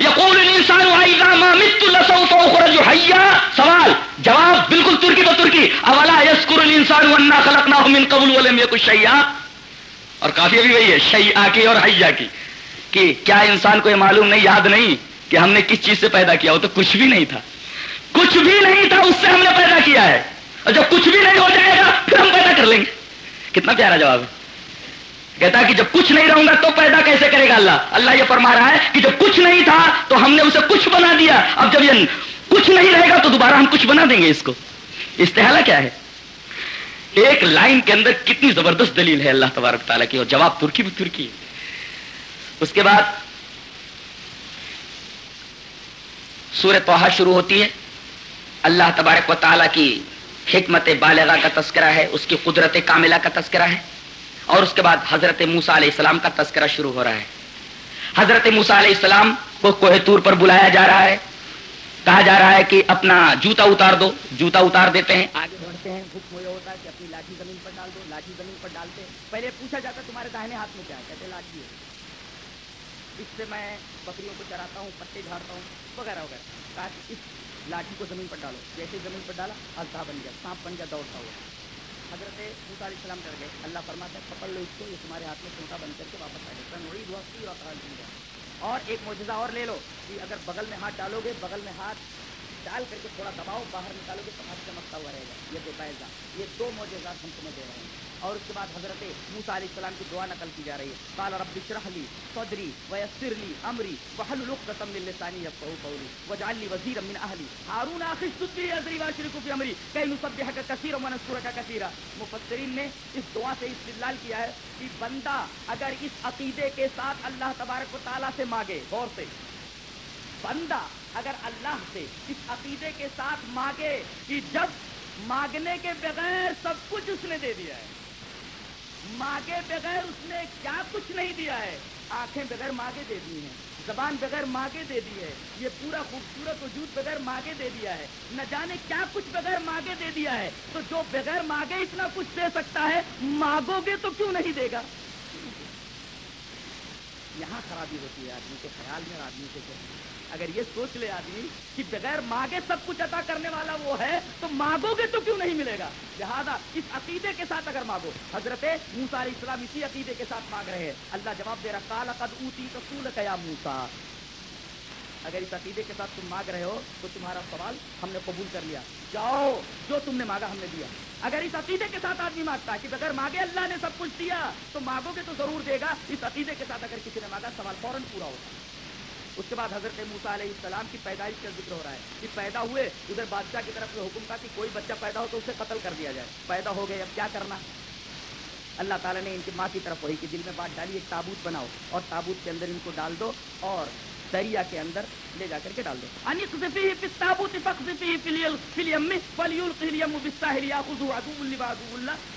یقول الانسان اذا ما مت لسوف اخرج حيا سوال۔ جواب بالکل ترکی بترکی۔ اولا یسکر الانسان وانا خلقناه من قبل ولم يكن شيئا اور کافی بھی وہی ہے۔ شیئا کی اور حیا کی۔ کہ کیا انسان کو یہ معلوم نہیں، یاد نہیں کہ ہم نے کس چیز سے پیدا کیا؟ وہ تو کچھ بھی نہیں تھا۔ کچھ بھی نہیں تھا، اس سے ہم نے پیدا کیا ہے۔ اور جب کچھ بھی نہیں ہو جائے گا، پھر ہم پیدا کر لیں گے۔ کتنا پیارا جواب ہے۔ کہتا ہے کہ جب کچھ نہیں رہوں گا تو پیدا کیسے کرے گا اللہ؟ اللہ یہ فرما رہا ہے کہ جب کچھ نہیں تھا تو ہم نے اسے کچھ بنا دیا۔ اب جب یہ کچھ نہیں رہے گا تو دوبارہ ہم کچھ بنا دیں گے اس کو۔ استحالہ کیا ہے؟ ایک لائن کے اندر کتنی زبردست دلیل ہے اللہ تبارک تعالیٰ کی، اور جواب ترکی بھی ترکی اس کے بعد سورہ توحا شروع ہوتی ہے۔ اللہ تبارک و تعالیٰ کی حکمت بالغہ کا تذکرہ ہے، اس کی قدرت کاملہ کا تذکرہ ہے، اور اس کے بعد حضرت موسا علیہ السلام کا تذکرہ شروع ہو رہا ہے۔ حضرت موسا علیہ السلام کو کوہ طور پر بلایا جا رہا ہے۔ کہا جا رہا ہے کہ اپنا جوتا اتار دو، جوتا اتار دیتے ہیں۔ آگے بڑھتے ہیں حکم یہ ہوتا ہے کہ اپنی لاٹھی زمین پر ڈال دو، لاٹھی زمین پر ڈالتے ہیں۔ پہلے پوچھا جاتا تمہارے داہنے ہاتھ میں کیا کہتے لاٹھی ہے۔ اس سے میں بکریوں کو چراتا ہوں پٹے جھاڑتا ہوں، وغیرہ وغیرہ۔ اس لاٹھی کو زمین پر ڈالو۔ جیسے زمین پر ڈالا التا بن گیا، سانپ بن گیا، دوڑتا ہوا۔ حضرت موسا علیہ السلام کر گئے۔ اللہ فرماتا ہے، پکڑ لو اس کو، یہ تمہارے ہاتھ میں چھوٹا بن کر کے واپس آئے گا نوڑی دعا کی اور اور ایک معجزہ اور لے لو کہ اگر بغل میں ہاتھ ڈالو گے، بغل میں ہاتھ ڈال کر کے تھوڑا دباؤ، باہر نکالو گے تو ہاتھ چمکتا ہوا رہے گا۔ یہ دو بیزا یہ دو موجودات ہم تمہیں دے رہے ہیں۔ اور اس کے بعد حضرت موسا علیہ السلام کی دعا نقل کی جا رہی ہے۔ قال رب اشرح لي صدري ويسر لي امري واحلل عقدة من لساني يفقهوا قولي واجعل لي وزيرا من اهلي هارون اخي اشدد به ازري واشركه في امري كي نسبحك كثيرا ونذكرك كثيرا مفسرین نے اس دعا سے استدلال کیا ہے کہ بندہ اگر اس عقیدے کے ساتھ اللہ تبارک و تعالیٰ سے مانگے، غور سے۔ بندہ اگر اللہ سے اس عقیدے کے ساتھ مانگے کہ جب مانگنے کے بغیر سب کچھ اس نے دے دیا ہے۔ مانگے بغیر اس نے کیا کچھ نہیں دیا ہے؟ آنکھیں بغیر مانگے دے دی ہیں، زبان بغیر مانگے دے دی ہے، یہ پورا خوبصورت وجود بغیر مانگے دے دیا ہے۔ نہ جانے کیا کچھ بغیر مانگے دے دیا ہے۔ تو جو بغیر مانگے اتنا کچھ دے سکتا ہے مانگو گے تو کیوں نہیں دے گا؟ یہاں خرابی ہوتی ہے آدمی کے خیال میں، آدمی کے اگر یہ سوچ لے آدمی کہ بغیر مانگے سب کچھ عطا کرنے والا وہ ہے، تو مانگو گے تو کیوں نہیں ملے گا؟ لہٰذا اس عقیدے کے ساتھ اگر مانگو حضرت موسا علیہ السلام اسی عقیدے کے ساتھ مانگ رہے ہیں۔ اللہ جواب دے رہا کالا قد اوتی رسول کیا موسا اگر اس عقیدے کے ساتھ تم مانگ رہے ہو، تو تمہارا سوال ہم نے قبول کر لیا۔ جاؤ، جو تم نے مانگا ہم نے دیا۔ اگر اس عقیدے کے ساتھ آدمی مانگتا ہے کہ اگر مانگے اللہ نے سب کچھ دیا، تو مانگو گے تو ضرور دے گا۔ اس عقیدے کے ساتھ اگر کسی نے مانگا سوال فوراً پورا ہوتا۔ ہے اس کے بعد حضرت موسا علیہ السلام کی پیدائش کا ذکر ہو رہا ہے۔ کہ پیدا ہوئے، ادھر بادشاہ کی طرف سے حکم کا کہ کوئی بچہ پیدا ہو تو اسے قتل کر دیا جائے۔ پیدا ہو گئے، اب کیا کرنا؟ اللہ تعالیٰ نے ان کی ماں کی طرف وہی کہ دل میں بات ڈالی، ایک تابوت بناؤ اور تابوت کے اندر ان کو ڈال دو اور دریا کے اندر لے جا کر کے ڈال دو۔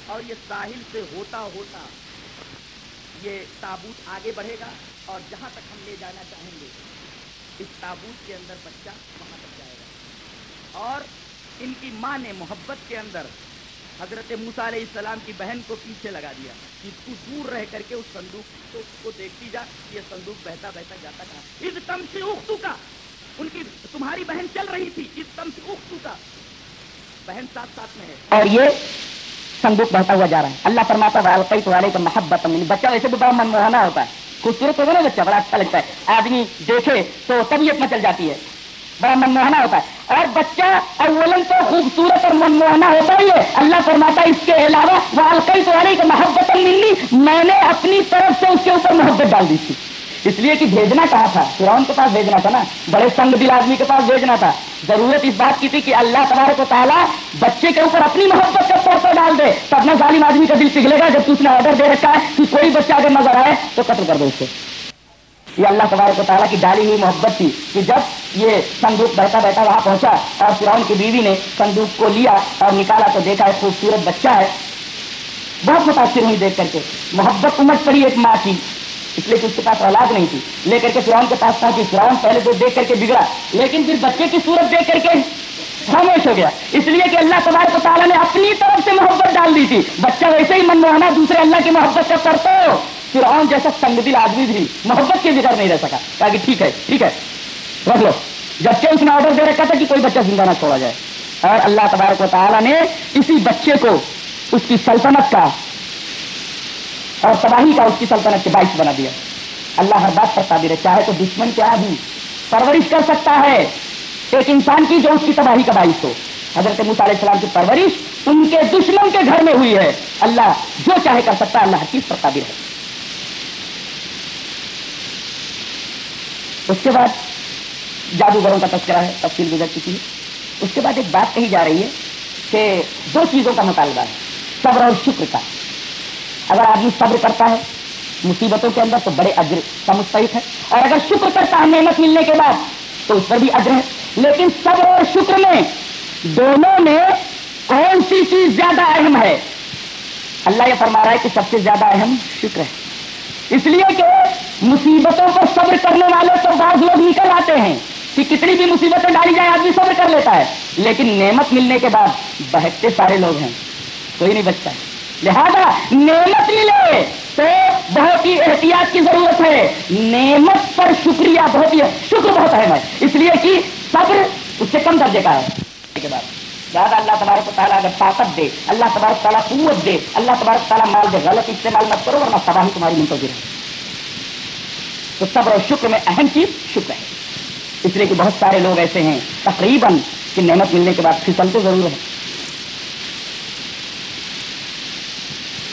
اور یہ ساحل سے ہوتا ہوتا یہ تابوت آگے بڑھے گا اور جہاں تک ہم لے جانا چاہیں گے۔ اس تابوت کے اندر بچہ وہاں تک جائے گا۔ اور ان کی ماں نے محبت کے اندر حضرت موسا علیہ السلام کی بہن کو پیچھے لگا دیا کہ تو دور رہ کر کے اس صندوق کو, کو دیکھتی جا یہ صندوق بہتا بہتا جاتا تھا اس تم سے اختو کا۔ ان کی تمہاری بہن چل رہی تھی۔ اس تم سے اختو کا۔ بہن ساتھ ساتھ میں ہے۔ اور یہ صندوق بہتا ہوا جا رہا ہے۔ اللہ فرماتا ہے والے کا محبت بچہ ویسے بھی بڑا من ہوتا ہے۔ خوبصورت ہوگا نا بچہ بڑا اچھا لگتا ہے۔ آدمی دیکھے تو طبیعت مچل جاتی ہے۔ بڑا منموہنا ہوتا ہے۔ اور بچہ اولن تو خوبصورت اور منموہنا ہوتا ہی ہے۔ اللہ فرماتا ہے، اس کے علاوہ وہ القئی تو محبت ملی میں نے اپنی طرف سے اس کے اوپر محبت ڈال دی تھی۔ اس لیے کہ بھیجنا کہا تھا؟ فرعون کے پاس بھیجنا تھا نا۔ بڑے سنگ دل آدمی کے پاس بھیجنا تھا۔ ضرورت اس بات کی تھی کہ اللہ تبارک و تعالیٰ بچے کے اوپر اپنی محبت کا طور پر ڈال دے۔ تب نہ ظالم آدمی کا دل پگھلے گا۔ جب اس نے آرڈر دے رکھا ہے کہ کوئی بچہ اگر نظر آئے تو قتل کر دو اس کو۔ یہ اللہ تبارک و تعالیٰ کی ڈالی ہوئی محبت تھی کہ جب یہ صندوق بیٹھا بیٹھا وہاں پہنچا اور فرعون کی بیوی نے صندوق کو لیا اور نکالا تو دیکھا ایک خوبصورت بچہ ہے۔ بہت متاثر ہوئی دیکھ کر کے۔ محبت امٹ پڑی ایک ماں کی۔ اس لیے کہ اس کے پاس اولاد نہیں تھی۔ لے کر کے فرعون کے پاس پہنچی فرعون پہلے تو دیکھ کر کے بگڑا، لیکن پھر بچے کی صورت دیکھ کر کے خاموش ہو گیا۔ اس لیے کہ اللہ تبارک و تعالیٰ نے اپنی طرف سے محبت ڈال دی تھی۔ بچہ ویسے ہی من موہنا دوسرے اللہ کی محبت کا کرتے ہو۔ فرعون جیسا سنگ دل آدمی بھی محبت کے بغیر نہیں رہ سکا۔ کہا کہ ٹھیک ہے ٹھیک ہے۔ رکھ لو۔ جبکہ اس نے آرڈر دے رکھا تھا کہ کوئی بچہ زندہ نہ چھوڑا جائے۔ اور اللہ تبارک و تعالیٰ نے اسی بچے کو اس کی سلطنت کا اور تباہی کا اس کی سلطنت کے باعث بنا دیا۔ اللہ ہر بات پر قابل ہے، چاہے تو دشمن کیا بھی پرورش کر سکتا ہے، ایک انسان کی جو اس کی تباہی کا باعث ہو۔ حضرت موسیٰ علیہ السلام کی پرورش ان کے دشمن کے گھر میں ہوئی ہے۔ اللہ جو چاہے کر سکتا ہے، اللہ ہر چیز پر قابل ہے۔ اس کے بعد جادوگروں کا تذکرہ ہے، تفصیل گزر چکی ہے۔ اس کے بعد ایک بات کہی جا رہی ہے کہ دو چیزوں کا مطالبہ ہے، صبر اور شکر کا۔ اگر آدمی صبر کرتا ہے، مصیبتوں کے اندر تو بڑے اجر کا مستحق ہے۔ اور اگر شکر کرتا ہے محنت ملنے کے بعد، تو اس پر بھی اجر ہے۔ لیکن صبر اور شکر میں دونوں میں کون سی چیز زیادہ اہم ہے؟ اللہ یہ فرما رہا ہے کہ سب سے زیادہ اہم شکر ہے۔ اس لیے کہ مصیبتوں پر صبر کرنے والے تو بعض لوگ نکل آتے ہیں کہ کتنی بھی مصیبتیں ڈالی جائے، آدمی صبر کر لیتا ہے۔ لیکن نعمت ملنے کے بعد بہتے سارے لوگ ہیں۔ کوئی نہیں بچتا۔ ہے لہذا نعمت ملے تو بہت ہی احتیاط کی ضرورت ہے۔ نعمت پر شکریہ بہت ہی شکر بہت اہم ہے۔ اس لیے کہ صبر اس سے کم درجے کا ہے۔ کے بعد زیادہ اللہ تبارک و تعالیٰ اگر طاقت دے، اللہ تبارک تعالیٰ قوت دے، اللہ تبارک تعالیٰ مال دے، غلط استعمال مت کرو، ورنہ تباہی تمہاری منتظر ہے۔ تو صبر اور شکر میں اہم چیز شکر ہے۔ اس لیے کہ بہت سارے لوگ ایسے ہیں، تقریباً کہ نعمت ملنے کے بعد پھسل تو ضرور ہے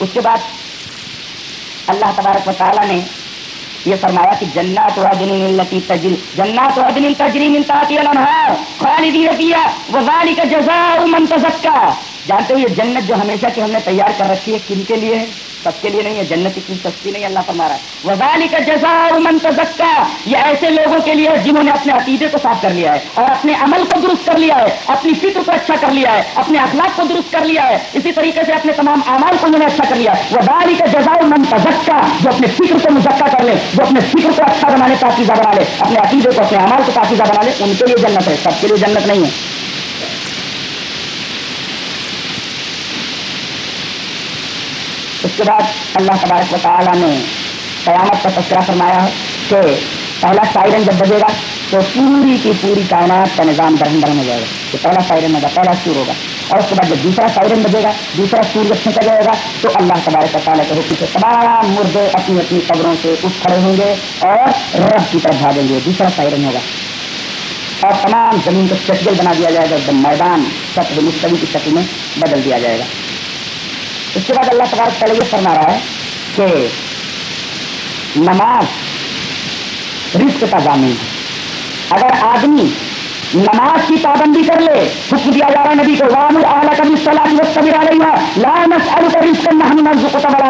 اس کے بعد اللہ تبارک و تعالیٰ نے یہ فرمایا کہ جنات عدن التي تجری جنات عدن تجری من تحتها الانہار خالدین فيها وذلك جزاء من تزكى جانتے ہو یہ جنت جو ہمیشہ کی ہم نے تیار کر رکھی ہے، کن کے لیے ہے؟ سب کے لیے نہیں ہے جنت اتنی سستی نہیں، اللہ فرما رہا ہے۔ وزانی کا جزا من تزکا یہ ایسے لوگوں کے لیے جنہوں نے اپنے عقیدے کو صاف کر لیا ہے اور اپنے عمل کو درست کر لیا ہے، اپنی فکر کو اچھا کر لیا ہے، اپنے اخلاق کو درست کر لیا ہے۔ اسی طریقے سے اپنے تمام اعمال کو انہوں نے اچھا کر لیا ہے۔ وزانی کا جزا من تزکا جو اپنے فکر کو مزکا کر لے، جو اپنے فکر کو اچھا بنانے پاکیزہ بنا لے، اپنے عقیدے کو، اپنے اعمال کو پاکیزہ بنا لے، ان کے لیے جنت ہے۔ سب کے لیے جنت نہیں ہے۔ اس کے بعد اللہ تبارک و تعالیٰ نے قیامت کا تذکرہ فرمایا ہے کہ پہلا سائرن جب بجے گا تو پوری کی پوری کائنات کا نظام درہم درہم ہو جائے گا، کہ پہلا سائرن ہوگا، پہلا سور ہوگا، اور اس کے بعد جب دوسرا سائرن بجے گا، دوسرا سور جب پھینکا جائے گا، تو اللہ تبارک و تعالیٰ کے حکم سے تمام مردے اپنی اپنی قبروں سے اٹھ کھڑے ہوں گے اور رب کی طرف بھاگیں گے، دوسرا سائرن ہوگا۔ اور تمام زمین کو چٹگل بنا دیا جائے گا میدان سطح مستوی کی شکل میں بدل دیا جائے گا۔ اس کے بعد اللہ تبارک تعالیٰ یہ فرما رہا ہے کہ نماز رزق کا ضامن ہے۔ اگر آدمی نماز کی پابندی کر لے، حکم دیا جا رہا ہے نبی کو رام اعلیٰ کبھی صلاح وقت کبھی آ رہی ہے لانس ال کا رزق کرنا ہم نظر کو بڑا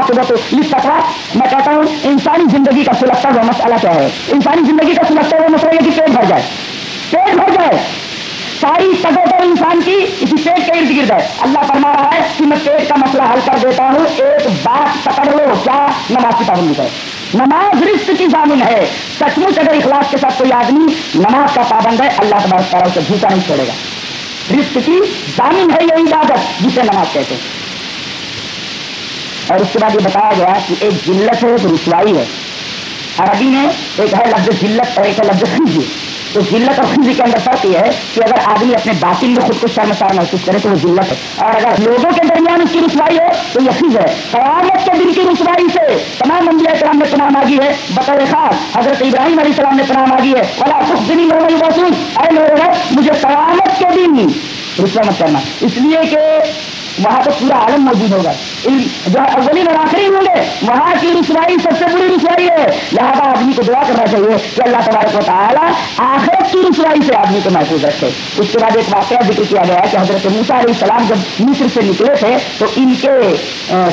اس طرح میں کہتا ہوں، انسانی زندگی کا سلکتا ہوا مسئلہ کیا ہے؟ انسانی زندگی کا سلکتا ہوا مسئلہ یہ کہ پیٹ بھر جائے۔ پیٹ بھر جائے۔ ساری تگوٹر انسان کی اسی پیٹ کے ارد گرد ہے۔ اللہ فرما رہا ہے کہ میں پیٹ کا مسئلہ حل کر دیتا ہوں۔ ایک بات پکڑ لو، کیا نماز کی پابندی ہے؟ نماز رزق کی ضامن ہے۔ سچ مچ اگر اخلاق کے ساتھ کوئی آدمی نماز کا پابند ہے، اللہ تبارک تعالیٰ اسے جھوٹا نہیں چھوڑے گا۔ رزق کی ضامن ہے یہ عبادت جسے نماز کہتے ہیں۔ اور اس کے بعد یہ بتایا گیا کہ ایک جلت ہے، ایک رسوائی ہے۔ عربی میں ایک ہے لفظ جلت اور ایک ہے لفظ خنزی تو ذلت اور خنزی کے اندر فرق یہ ہے کہ اگر آدمی اپنے باطن میں خود کو شرمسار محسوس کرے تو وہ ذلت ہے۔ اور اگر لوگوں کے درمیان اس کی رسوائی ہے تو یہ خز ہے۔ قیامت کے دن کی رسوائی سے تمام انبیاء کرام نے پناہ مانگی ہے۔ بطور خاص حضرت ابراہیم علیہ السلام نے پناہ مانگی ہے۔ ولا کچھ دن اے میرے مجھے قیامت کے دن رسوا مت کرنا۔ اس لیے کہ وہاں تو پورا عالم موجود ہوگا۔ جو اولین اور آخری ہوں گے، وہاں کی رسوائی سب سے بڑی رسوائی ہے۔ لہٰذا آدمی کو دعا کرنا چاہیے کہ اللہ تبارک و تعالیٰ آخرت کی رسوائی سے آدمی کو محفوظ رکھے۔ اس کے بعد ایک واقعہ ذکر کیا گیا کہ حضرت موسا علیہ السلام جب مصر سے نکلے تھے، تو ان کے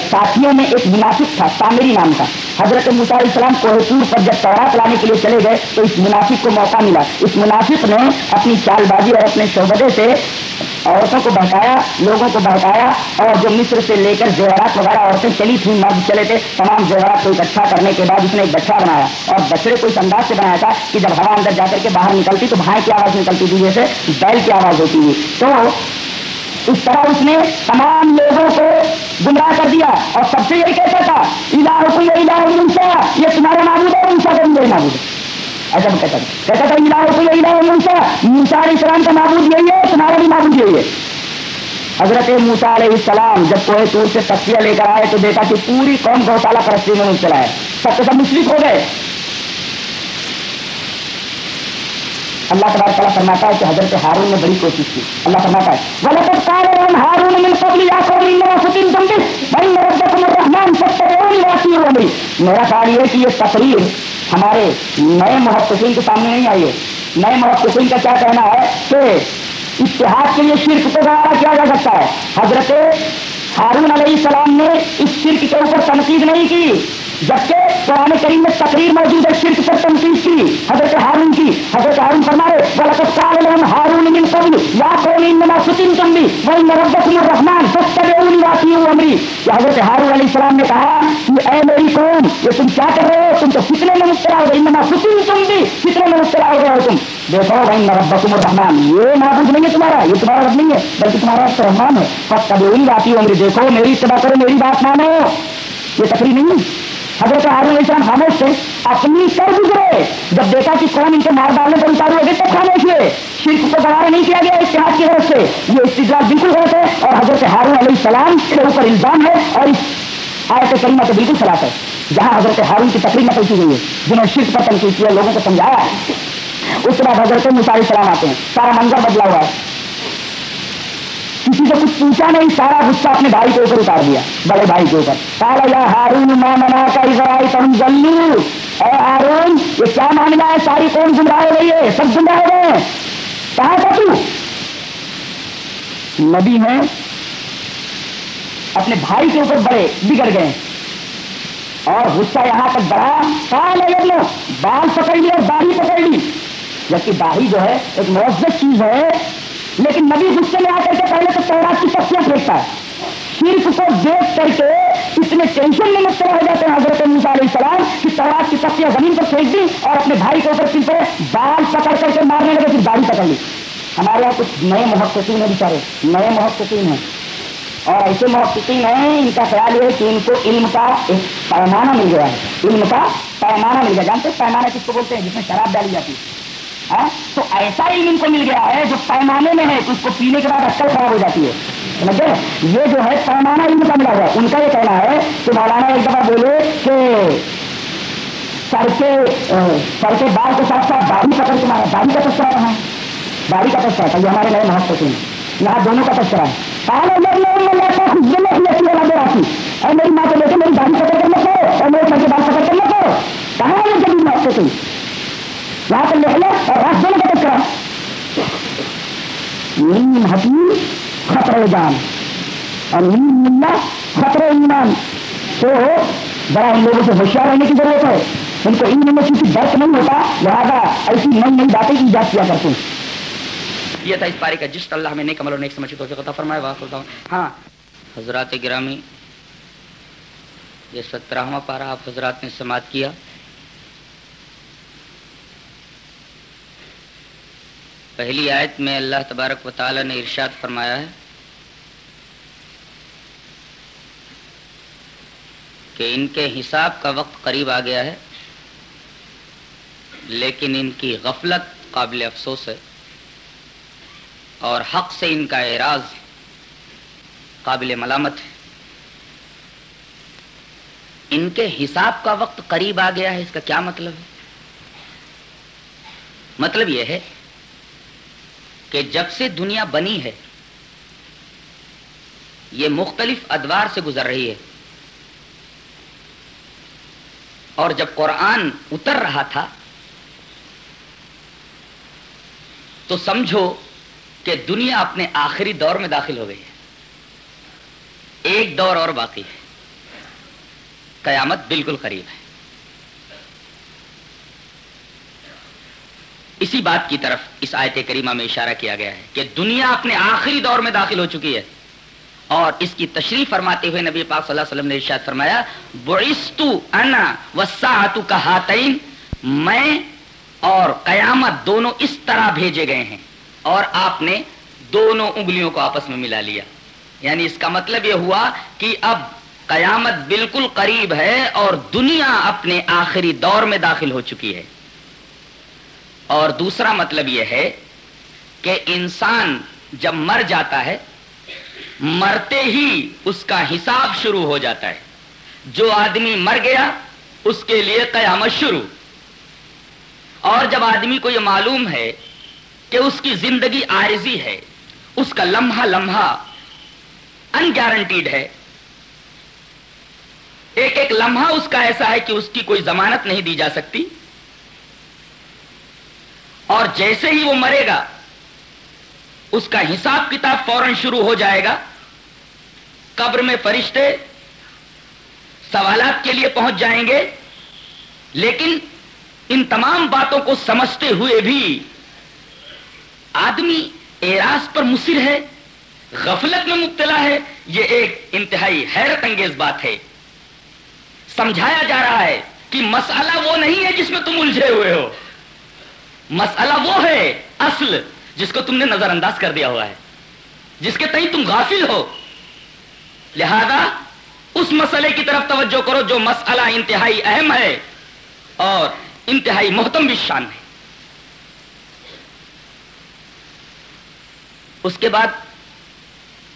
ساتھیوں میں ایک مناسب تھا سامری نام کا حضرت موسا علیہ السلام کوہپور پر جب تورات لانے کے لیے چلے گئے، تو اس مناسب کو موقع ملا۔ اس مناسب نے اپنی چال بازی اور اپنے شعبے سے عورتوں کو بہتایا لوگوں کو بہتایا اور جو مصر سے لے کر زیورات وغیرہ عورتیں چلی تھیں مرد چلے تھے، تمام زیورات کو اکٹھا کرنے کے بعد اس نے ایک بچہ بنایا اور بچڑے کو اس انداز سے بنایا تھا کہ جب ہوا اندر جا کر کے باہر نکلتی تو بھائی کی آواز نکلتی تھی، جیسے بیل کی آواز ہوتی تھی۔ تو اس طرح اس نے تمام لوگوں کو گمراہ کر دیا اور سب سے یہی کہتا تھا یہ تمہارا معبود ہے انسا کا میرے معبود ہے ایسا کہتا تھا۔ کہتا تھا موسا موسا علیہ السلام کا معبود یہی ہے تمہارا بھی معبود یہی ہے۔ حضرت موسا علیہ السلام جب کوہ تور سے تختیاں لے کر آئے تو دیکھا کہ پوری قوم گوشالہ پرستی میں مبتلا ہے۔ سب کے سب مشرق ہو گئے۔ اللہ تبارک تعالیٰ فرماتا ہے کہ حضرت ہارون نے بڑی کوشش کی۔ اللہ فرماتا ہے، وَلَقَدْ قَالَ لَهُمْ هَارُونُ مِنْ قَبْلِ يَا قَوْمِ إِنَّمَا فُتِنْتُمْ بِهِ وَإِنَّ رَبَّكُمُ الرَّحْمَنُ فَاتَّبِعُونِ وَأَطِيعُوا أَمْرِي۔ میرا خیال یہ کہ یہ تقریر ہمارے نئے محققین کے سامنے نہیں آئی ہے۔ نئے محققین کا کیا کہنا ہے کہ اتحاد کے لیے شرک کو گوارا کیا جا سکتا ہے۔ حضرت ہارون علیہ السلام نے اس شرک کے اوپر تنقید نہیں کی۔ جبکہ قرآن کریم میں تقریر موجود ہے، شرک پر تنقید کی۔ حضرت ہارون کی۔ حضرت ہارون فرمائے غلط ہارون من قبل، یا قوم انما فتنتم بی وان ربکم الرحمن فاتبعونی واطیعوا امری کہ حضرت ہارون علیہ السلام نے کہا کہ اے میری قوم، یہ تم کیا کر رہے ہو؟ تم تو فتنے میں مبتلا ہو گئے انما فتنتم بی فتنے میں مبتلا ہو گئے ہو تم۔ دیکھو وان ربکم الرحمن۔ یہ معبود نہیں ہے تمہارا، یہ تمہارا رب نہیں ہے، بلکہ تمہارا رب رحمان ہے۔ فاتبعونی واطیعوا امری دیکھو، میری اتباع کرو، میری بات مانو۔ یہ تقریر نہیں حضرت ہارون علیہ السلام خاموش تھے، اپنی کر گزرے جب دیکھا کہ کون ان کے مار ڈالنے پر اتارے ہوگے تو خاموش ہوئے۔ شرک کو گوارا نہیں کیا گیا، اتحاد کی غرض سے۔ یہ استدلال بالکل غلط ہے اور حضرت ہارون علیہ السلام کے اوپر الزام ہے اور اس آیت کریمہ تو بالکل خلاف ہے۔ جہاں حضرت ہارون کی تقریب نقل کی گئی ہے، جنہوں شرک پر تنقید کیا، لوگوں کو سمجھایا۔ اس کے بعد حضرت مثال السلام آتے ہیں۔ سارا منظر بدلا ہوا ہے۔ کسی کو کچھ پوچھا نہیں، سارا غصہ اپنے بھائی کے اوپر اتار دیا، بڑے بھائی کے اوپر۔ سارا یا ہارون ماں منا کا ازرائی تم جلو اے ہارون، یہ کیا معاملہ ہے؟ ساری کون گمراہ ہو رہی ہے، سب گمراہ ہو رہے ہیں۔ کہاں کا تو؟ نبی ہیں، اپنے بھائی کے اوپر بڑے بگڑ گئے۔ اور غصہ یہاں تک بڑھا۔ کہاں لے لو بال پکڑ لی اور داڑھی پکڑ لی۔ جبکہ داڑھی جو ہے، ایک معذت چیز ہے۔ لیکن نبی غصے میں آ کر کے پہلے تو تورات کی پکیاں پھینکتا ہے صرف کو دیکھ کر کے اتنے ٹینشن میں مبتلا ہو جاتے ہیں حضرت علیہ السلام کہ تورات کی پکیاں زمین پر پھینک دی اور اپنے بھائی کے اوپر پھر بال پکڑ کر کے مارنے لگے، پھر داڑھی پکڑ لی۔ ہمارے یہاں کچھ نئے محققین ہیں بیچارے، نئے محققین ہیں۔ اور ایسے محققین ہیں، ان کا خیال یہ ہے کہ ان کو علم کا ایک پیمانہ مل گیا ہے۔ علم کا پیمانہ مل گیا، جانتے پیمانہ کس کو بولتے ہیں؟ جس میں شراب ڈالی جاتی ہے۔ ہاں؟ تو ایسا علم ان کو مل گیا ہے جو پیمانے میں ہے اس کو پینے کے بعد اکثر خراب ہو جاتی ہے۔ سمجھے یہ جو ہے پیمانہ علم کا ملا ہوا ہے۔ ان کا یہ کہنا ہے کہ مولانا ایک دفعہ بولے کہ سر کے سر کے بال کے ساتھ ساتھ داڑھی پکڑ کے مارا داڑھی کا تذکرہ رہا ہے؟ داڑھی کا تذکرہ تھا یہ ہمارے نئے محسوس ہیں یہاں دونوں کا تذکرہ ہے۔ میری ماں کو دیکھے میری داڑھی پکڑ کر مت اور میرے سر کے بال پکڑ کر مت کہاں ہے جب محسوس یہاں پر لکھ لو اور رات دونوں کا تذکرہ۔ نیم حکیم خطرے جان۔ اور نیم ملا خطرے ایمان۔ تو ذرا ان لوگوں سے ہوشیار رہنے کی ضرورت ہے۔ ان کو علم میں کسی درد نہیں ہوتا، لہٰذا ایسی نئی نئی باتیں کی ایجاد کیا کرتے ہیں۔ یہ تھا اس پاری کا جس اللہ میں نیک عمل اور نیک سمجھ تو عطا فرمائے۔ واقع ہوتا ہوں ہاں۔ حضرات گرامی، یہ سترہواں پارا آپ حضرات نے سماعت کیا۔ پہلی آیت میں اللہ تبارک و تعالی نے ارشاد فرمایا ہے کہ ان کے حساب کا وقت قریب آ گیا ہے، لیکن ان کی غفلت قابل افسوس ہے اور حق سے ان کا اعراض قابل ملامت ہے۔ ان کے حساب کا وقت قریب آ گیا ہے، اس کا کیا مطلب ہے؟ مطلب یہ ہے کہ جب سے دنیا بنی ہے، یہ مختلف ادوار سے گزر رہی ہے۔ اور جب قرآن اتر رہا تھا، تو سمجھو کہ دنیا اپنے آخری دور میں داخل ہو گئی ہے۔ ایک دور اور باقی ہے۔ قیامت بالکل قریب ہے۔ اسی بات کی طرف اس آیت کریمہ میں اشارہ کیا گیا ہے کہ دنیا اپنے آخری دور میں داخل ہو چکی ہے۔ اور اس کی تشریح فرماتے ہوئے نبی پاک صلی اللہ علیہ وسلم نے ارشاد فرمایا بعثتو انا والساعت کہاتین میں اور قیامت دونوں اس طرح بھیجے گئے ہیں۔ اور آپ نے دونوں انگلیوں کو آپس میں ملا لیا۔ یعنی اس کا مطلب یہ ہوا کہ اب قیامت بالکل قریب ہے اور دنیا اپنے آخری دور میں داخل ہو چکی ہے۔ اور دوسرا مطلب یہ ہے کہ انسان جب مر جاتا ہے، مرتے ہی اس کا حساب شروع ہو جاتا ہے۔ جو آدمی مر گیا، اس کے لیے قیامت شروع۔ اور جب آدمی کو یہ معلوم ہے کہ اس کی زندگی عارضی ہے، اس کا لمحہ لمحہ ان گارنٹیڈ ہے۔ ایک ایک لمحہ اس کا ایسا ہے کہ اس کی کوئی ضمانت نہیں دی جا سکتی۔ اور جیسے ہی وہ مرے گا، اس کا حساب کتاب فوراً شروع ہو جائے گا۔ قبر میں فرشتے سوالات کے لیے پہنچ جائیں گے، لیکن ان تمام باتوں کو سمجھتے ہوئے بھی آدمی اعراض پر مصر ہے، غفلت میں مبتلا ہے، یہ ایک انتہائی حیرت انگیز بات ہے۔ سمجھایا جا رہا ہے کہ مسئلہ وہ نہیں ہے جس میں تم الجھے ہوئے ہو۔ مسئلہ وہ ہے، اصل، جس کو تم نے نظر انداز کر دیا ہوا ہے۔ جس کے تئیں تم غافل ہو۔ لہذا، اس مسئلے کی طرف توجہ کرو جو مسئلہ انتہائی اہم ہے اور انتہائی محتم بھی شان ہے۔ اس کے بعد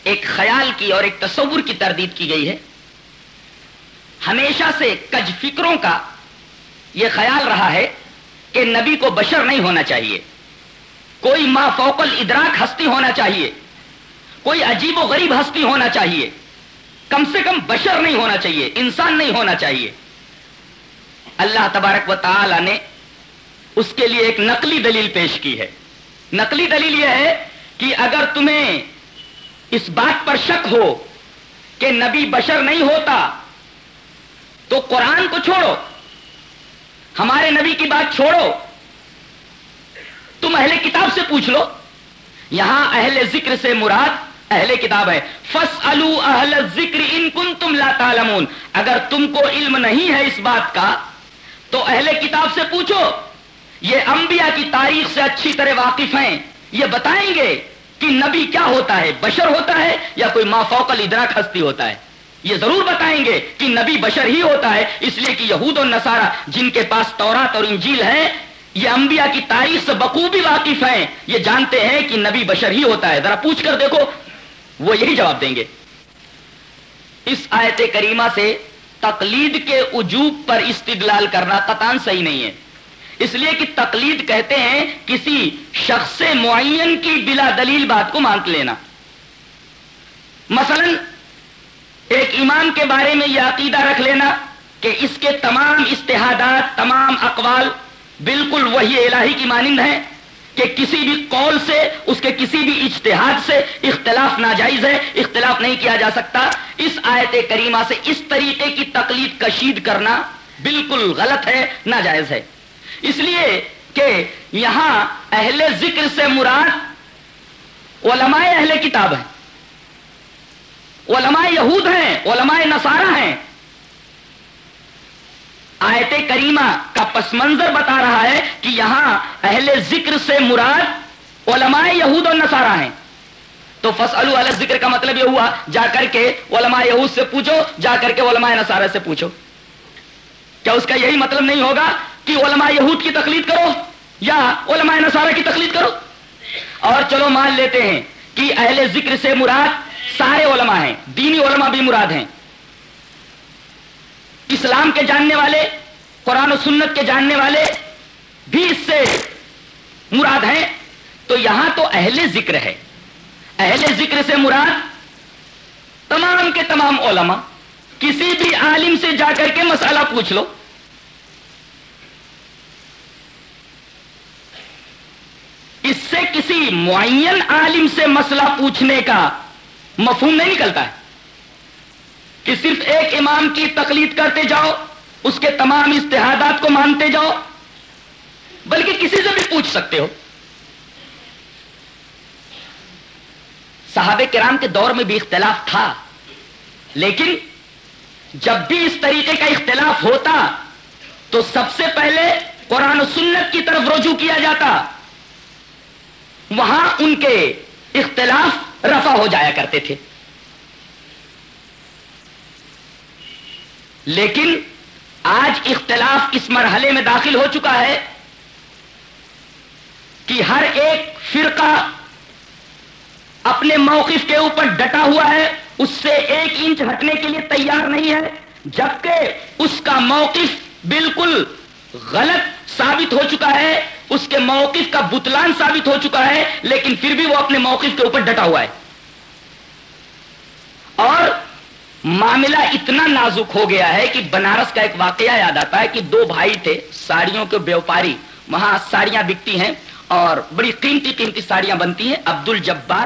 ایک خیال کی اور ایک تصور کی تردید کی گئی ہے۔ ہمیشہ سے کج فکروں کا یہ خیال رہا ہے۔ کہ نبی کو بشر نہیں ہونا چاہیے۔ کوئی ما فوقل ادراک ہستی ہونا چاہیے۔ کوئی عجیب و غریب ہستی ہونا چاہیے۔ کم سے کم بشر نہیں ہونا چاہیے، انسان نہیں ہونا چاہیے۔ اللہ تبارک و تعالی نے اس کے لیے ایک نقلی دلیل پیش کی ہے۔ نقلی دلیل یہ ہے کہ اگر تمہیں اس بات پر شک ہو کہ نبی بشر نہیں ہوتا، تو قرآن کو چھوڑو۔ ہمارے نبی کی بات چھوڑو۔ تم اہل کتاب سے پوچھ لو۔ یہاں اہل ذکر سے مراد اہل کتاب ہے۔ فس اہل ذکر ان کن تم تعلمون۔ اگر تم کو علم نہیں ہے اس بات کا، تو اہل کتاب سے پوچھو۔ یہ انبیاء کی تاریخ سے اچھی طرح واقف ہیں۔ یہ بتائیں گے کہ نبی کیا ہوتا ہے؟ بشر ہوتا ہے یا کوئی مافوق الادراک ہستی ہوتا ہے؟ یہ ضرور بتائیں گے کہ نبی بشر ہی ہوتا ہے، اس لیے کہ یہود و نصارہ جن کے پاس تورات اور انجیل ہے یہ انبیاء کی تاریخ سے بخوبی واقف ہیں۔ یہ جانتے ہیں کہ نبی بشر ہی ہوتا ہے۔ ذرا پوچھ کر دیکھو، وہ یہی جواب دیں گے۔ اس آیت کریمہ سے تقلید کے وجوب پر استدلال کرنا قطان صحیح نہیں ہے۔ اس لیے کہ تقلید کہتے ہیں کسی شخص معین کی بلا دلیل بات کو مان لینا۔ مثلا ایک ایمان کے بارے میں یہ عقیدہ رکھ لینا کہ اس کے تمام اشتہادات، تمام اقوال بالکل وہی الہی کی مانند ہیں کہ کسی بھی قول سے، اس کے کسی بھی اجتہاد سے اختلاف ناجائز ہے، اختلاف نہیں کیا جا سکتا۔ اس آیت کریمہ سے اس طریقے کی تقلید کشید کرنا بالکل غلط ہے، ناجائز ہے۔ اس لیے کہ یہاں اہل ذکر سے مراد علماء اہل کتاب ہیں۔ علماء یہود ہیں، علماء نصارہ ہیں۔ آیت کریمہ کا پس منظر بتا رہا ہے کہ یہاں اہل ذکر سے مراد علماء یہود اور نصارہ ہیں۔ تو فصل ذکر کا مطلب یہ ہوا، جا کر کے علماء یہود سے پوچھو، جا کر کے علماء نصارہ سے پوچھو۔ کیا اس کا یہی مطلب نہیں ہوگا کہ علماء یہود کی تقلید کرو یا علماء نصارہ کی تقلید کرو؟ اور چلو مان لیتے ہیں کہ اہل ذکر سے مراد سارے علماء ہیں، دینی علماء بھی مراد ہیں۔ اسلام کے جاننے والے، قرآن و سنت کے جاننے والے بھی اس سے مراد ہیں۔ تو یہاں تو اہل ذکر ہے۔ اہل ذکر سے مراد تمام کے تمام علماء۔ کسی بھی عالم سے جا کر کے مسئلہ پوچھ لو۔ اس سے کسی معین عالم سے مسئلہ پوچھنے کا مفہوم نہیں نکلتا ہے کہ صرف ایک امام کی تقلید کرتے جاؤ، اس کے تمام اشتہادات کو مانتے جاؤ، بلکہ کسی سے بھی پوچھ سکتے ہو۔ صحابہ کرام کے دور میں بھی اختلاف تھا، لیکن جب بھی اس طریقے کا اختلاف ہوتا، تو سب سے پہلے قرآن و سنت کی طرف رجوع کیا جاتا۔ وہاں ان کے اختلاف رفع ہو جایا کرتے تھے۔ لیکن آج اختلاف اس مرحلے میں داخل ہو چکا ہے کہ ہر ایک فرقہ اپنے موقف کے اوپر ڈٹا ہوا ہے، اس سے ایک انچ ہٹنے کے لیے تیار نہیں ہے، جبکہ اس کا موقف بالکل غلط ثابت ہو چکا ہے۔ اس کے موقف کا بتلان ثابت ہو چکا ہے، لیکن پھر بھی وہ اپنے موقف کے اوپر ڈٹا ہوا ہے۔ اور معاملہ اتنا نازک ہو گیا ہے کہ بنارس کا ایک واقعہ یاد آتا ہے کہ دو بھائی تھے، ساڑیوں کے بیوپاری، وہاں ساڑیاں بکتی ہیں اور بڑی قیمتی قیمتی ساڑیاں بنتی ہیں عبد الجبار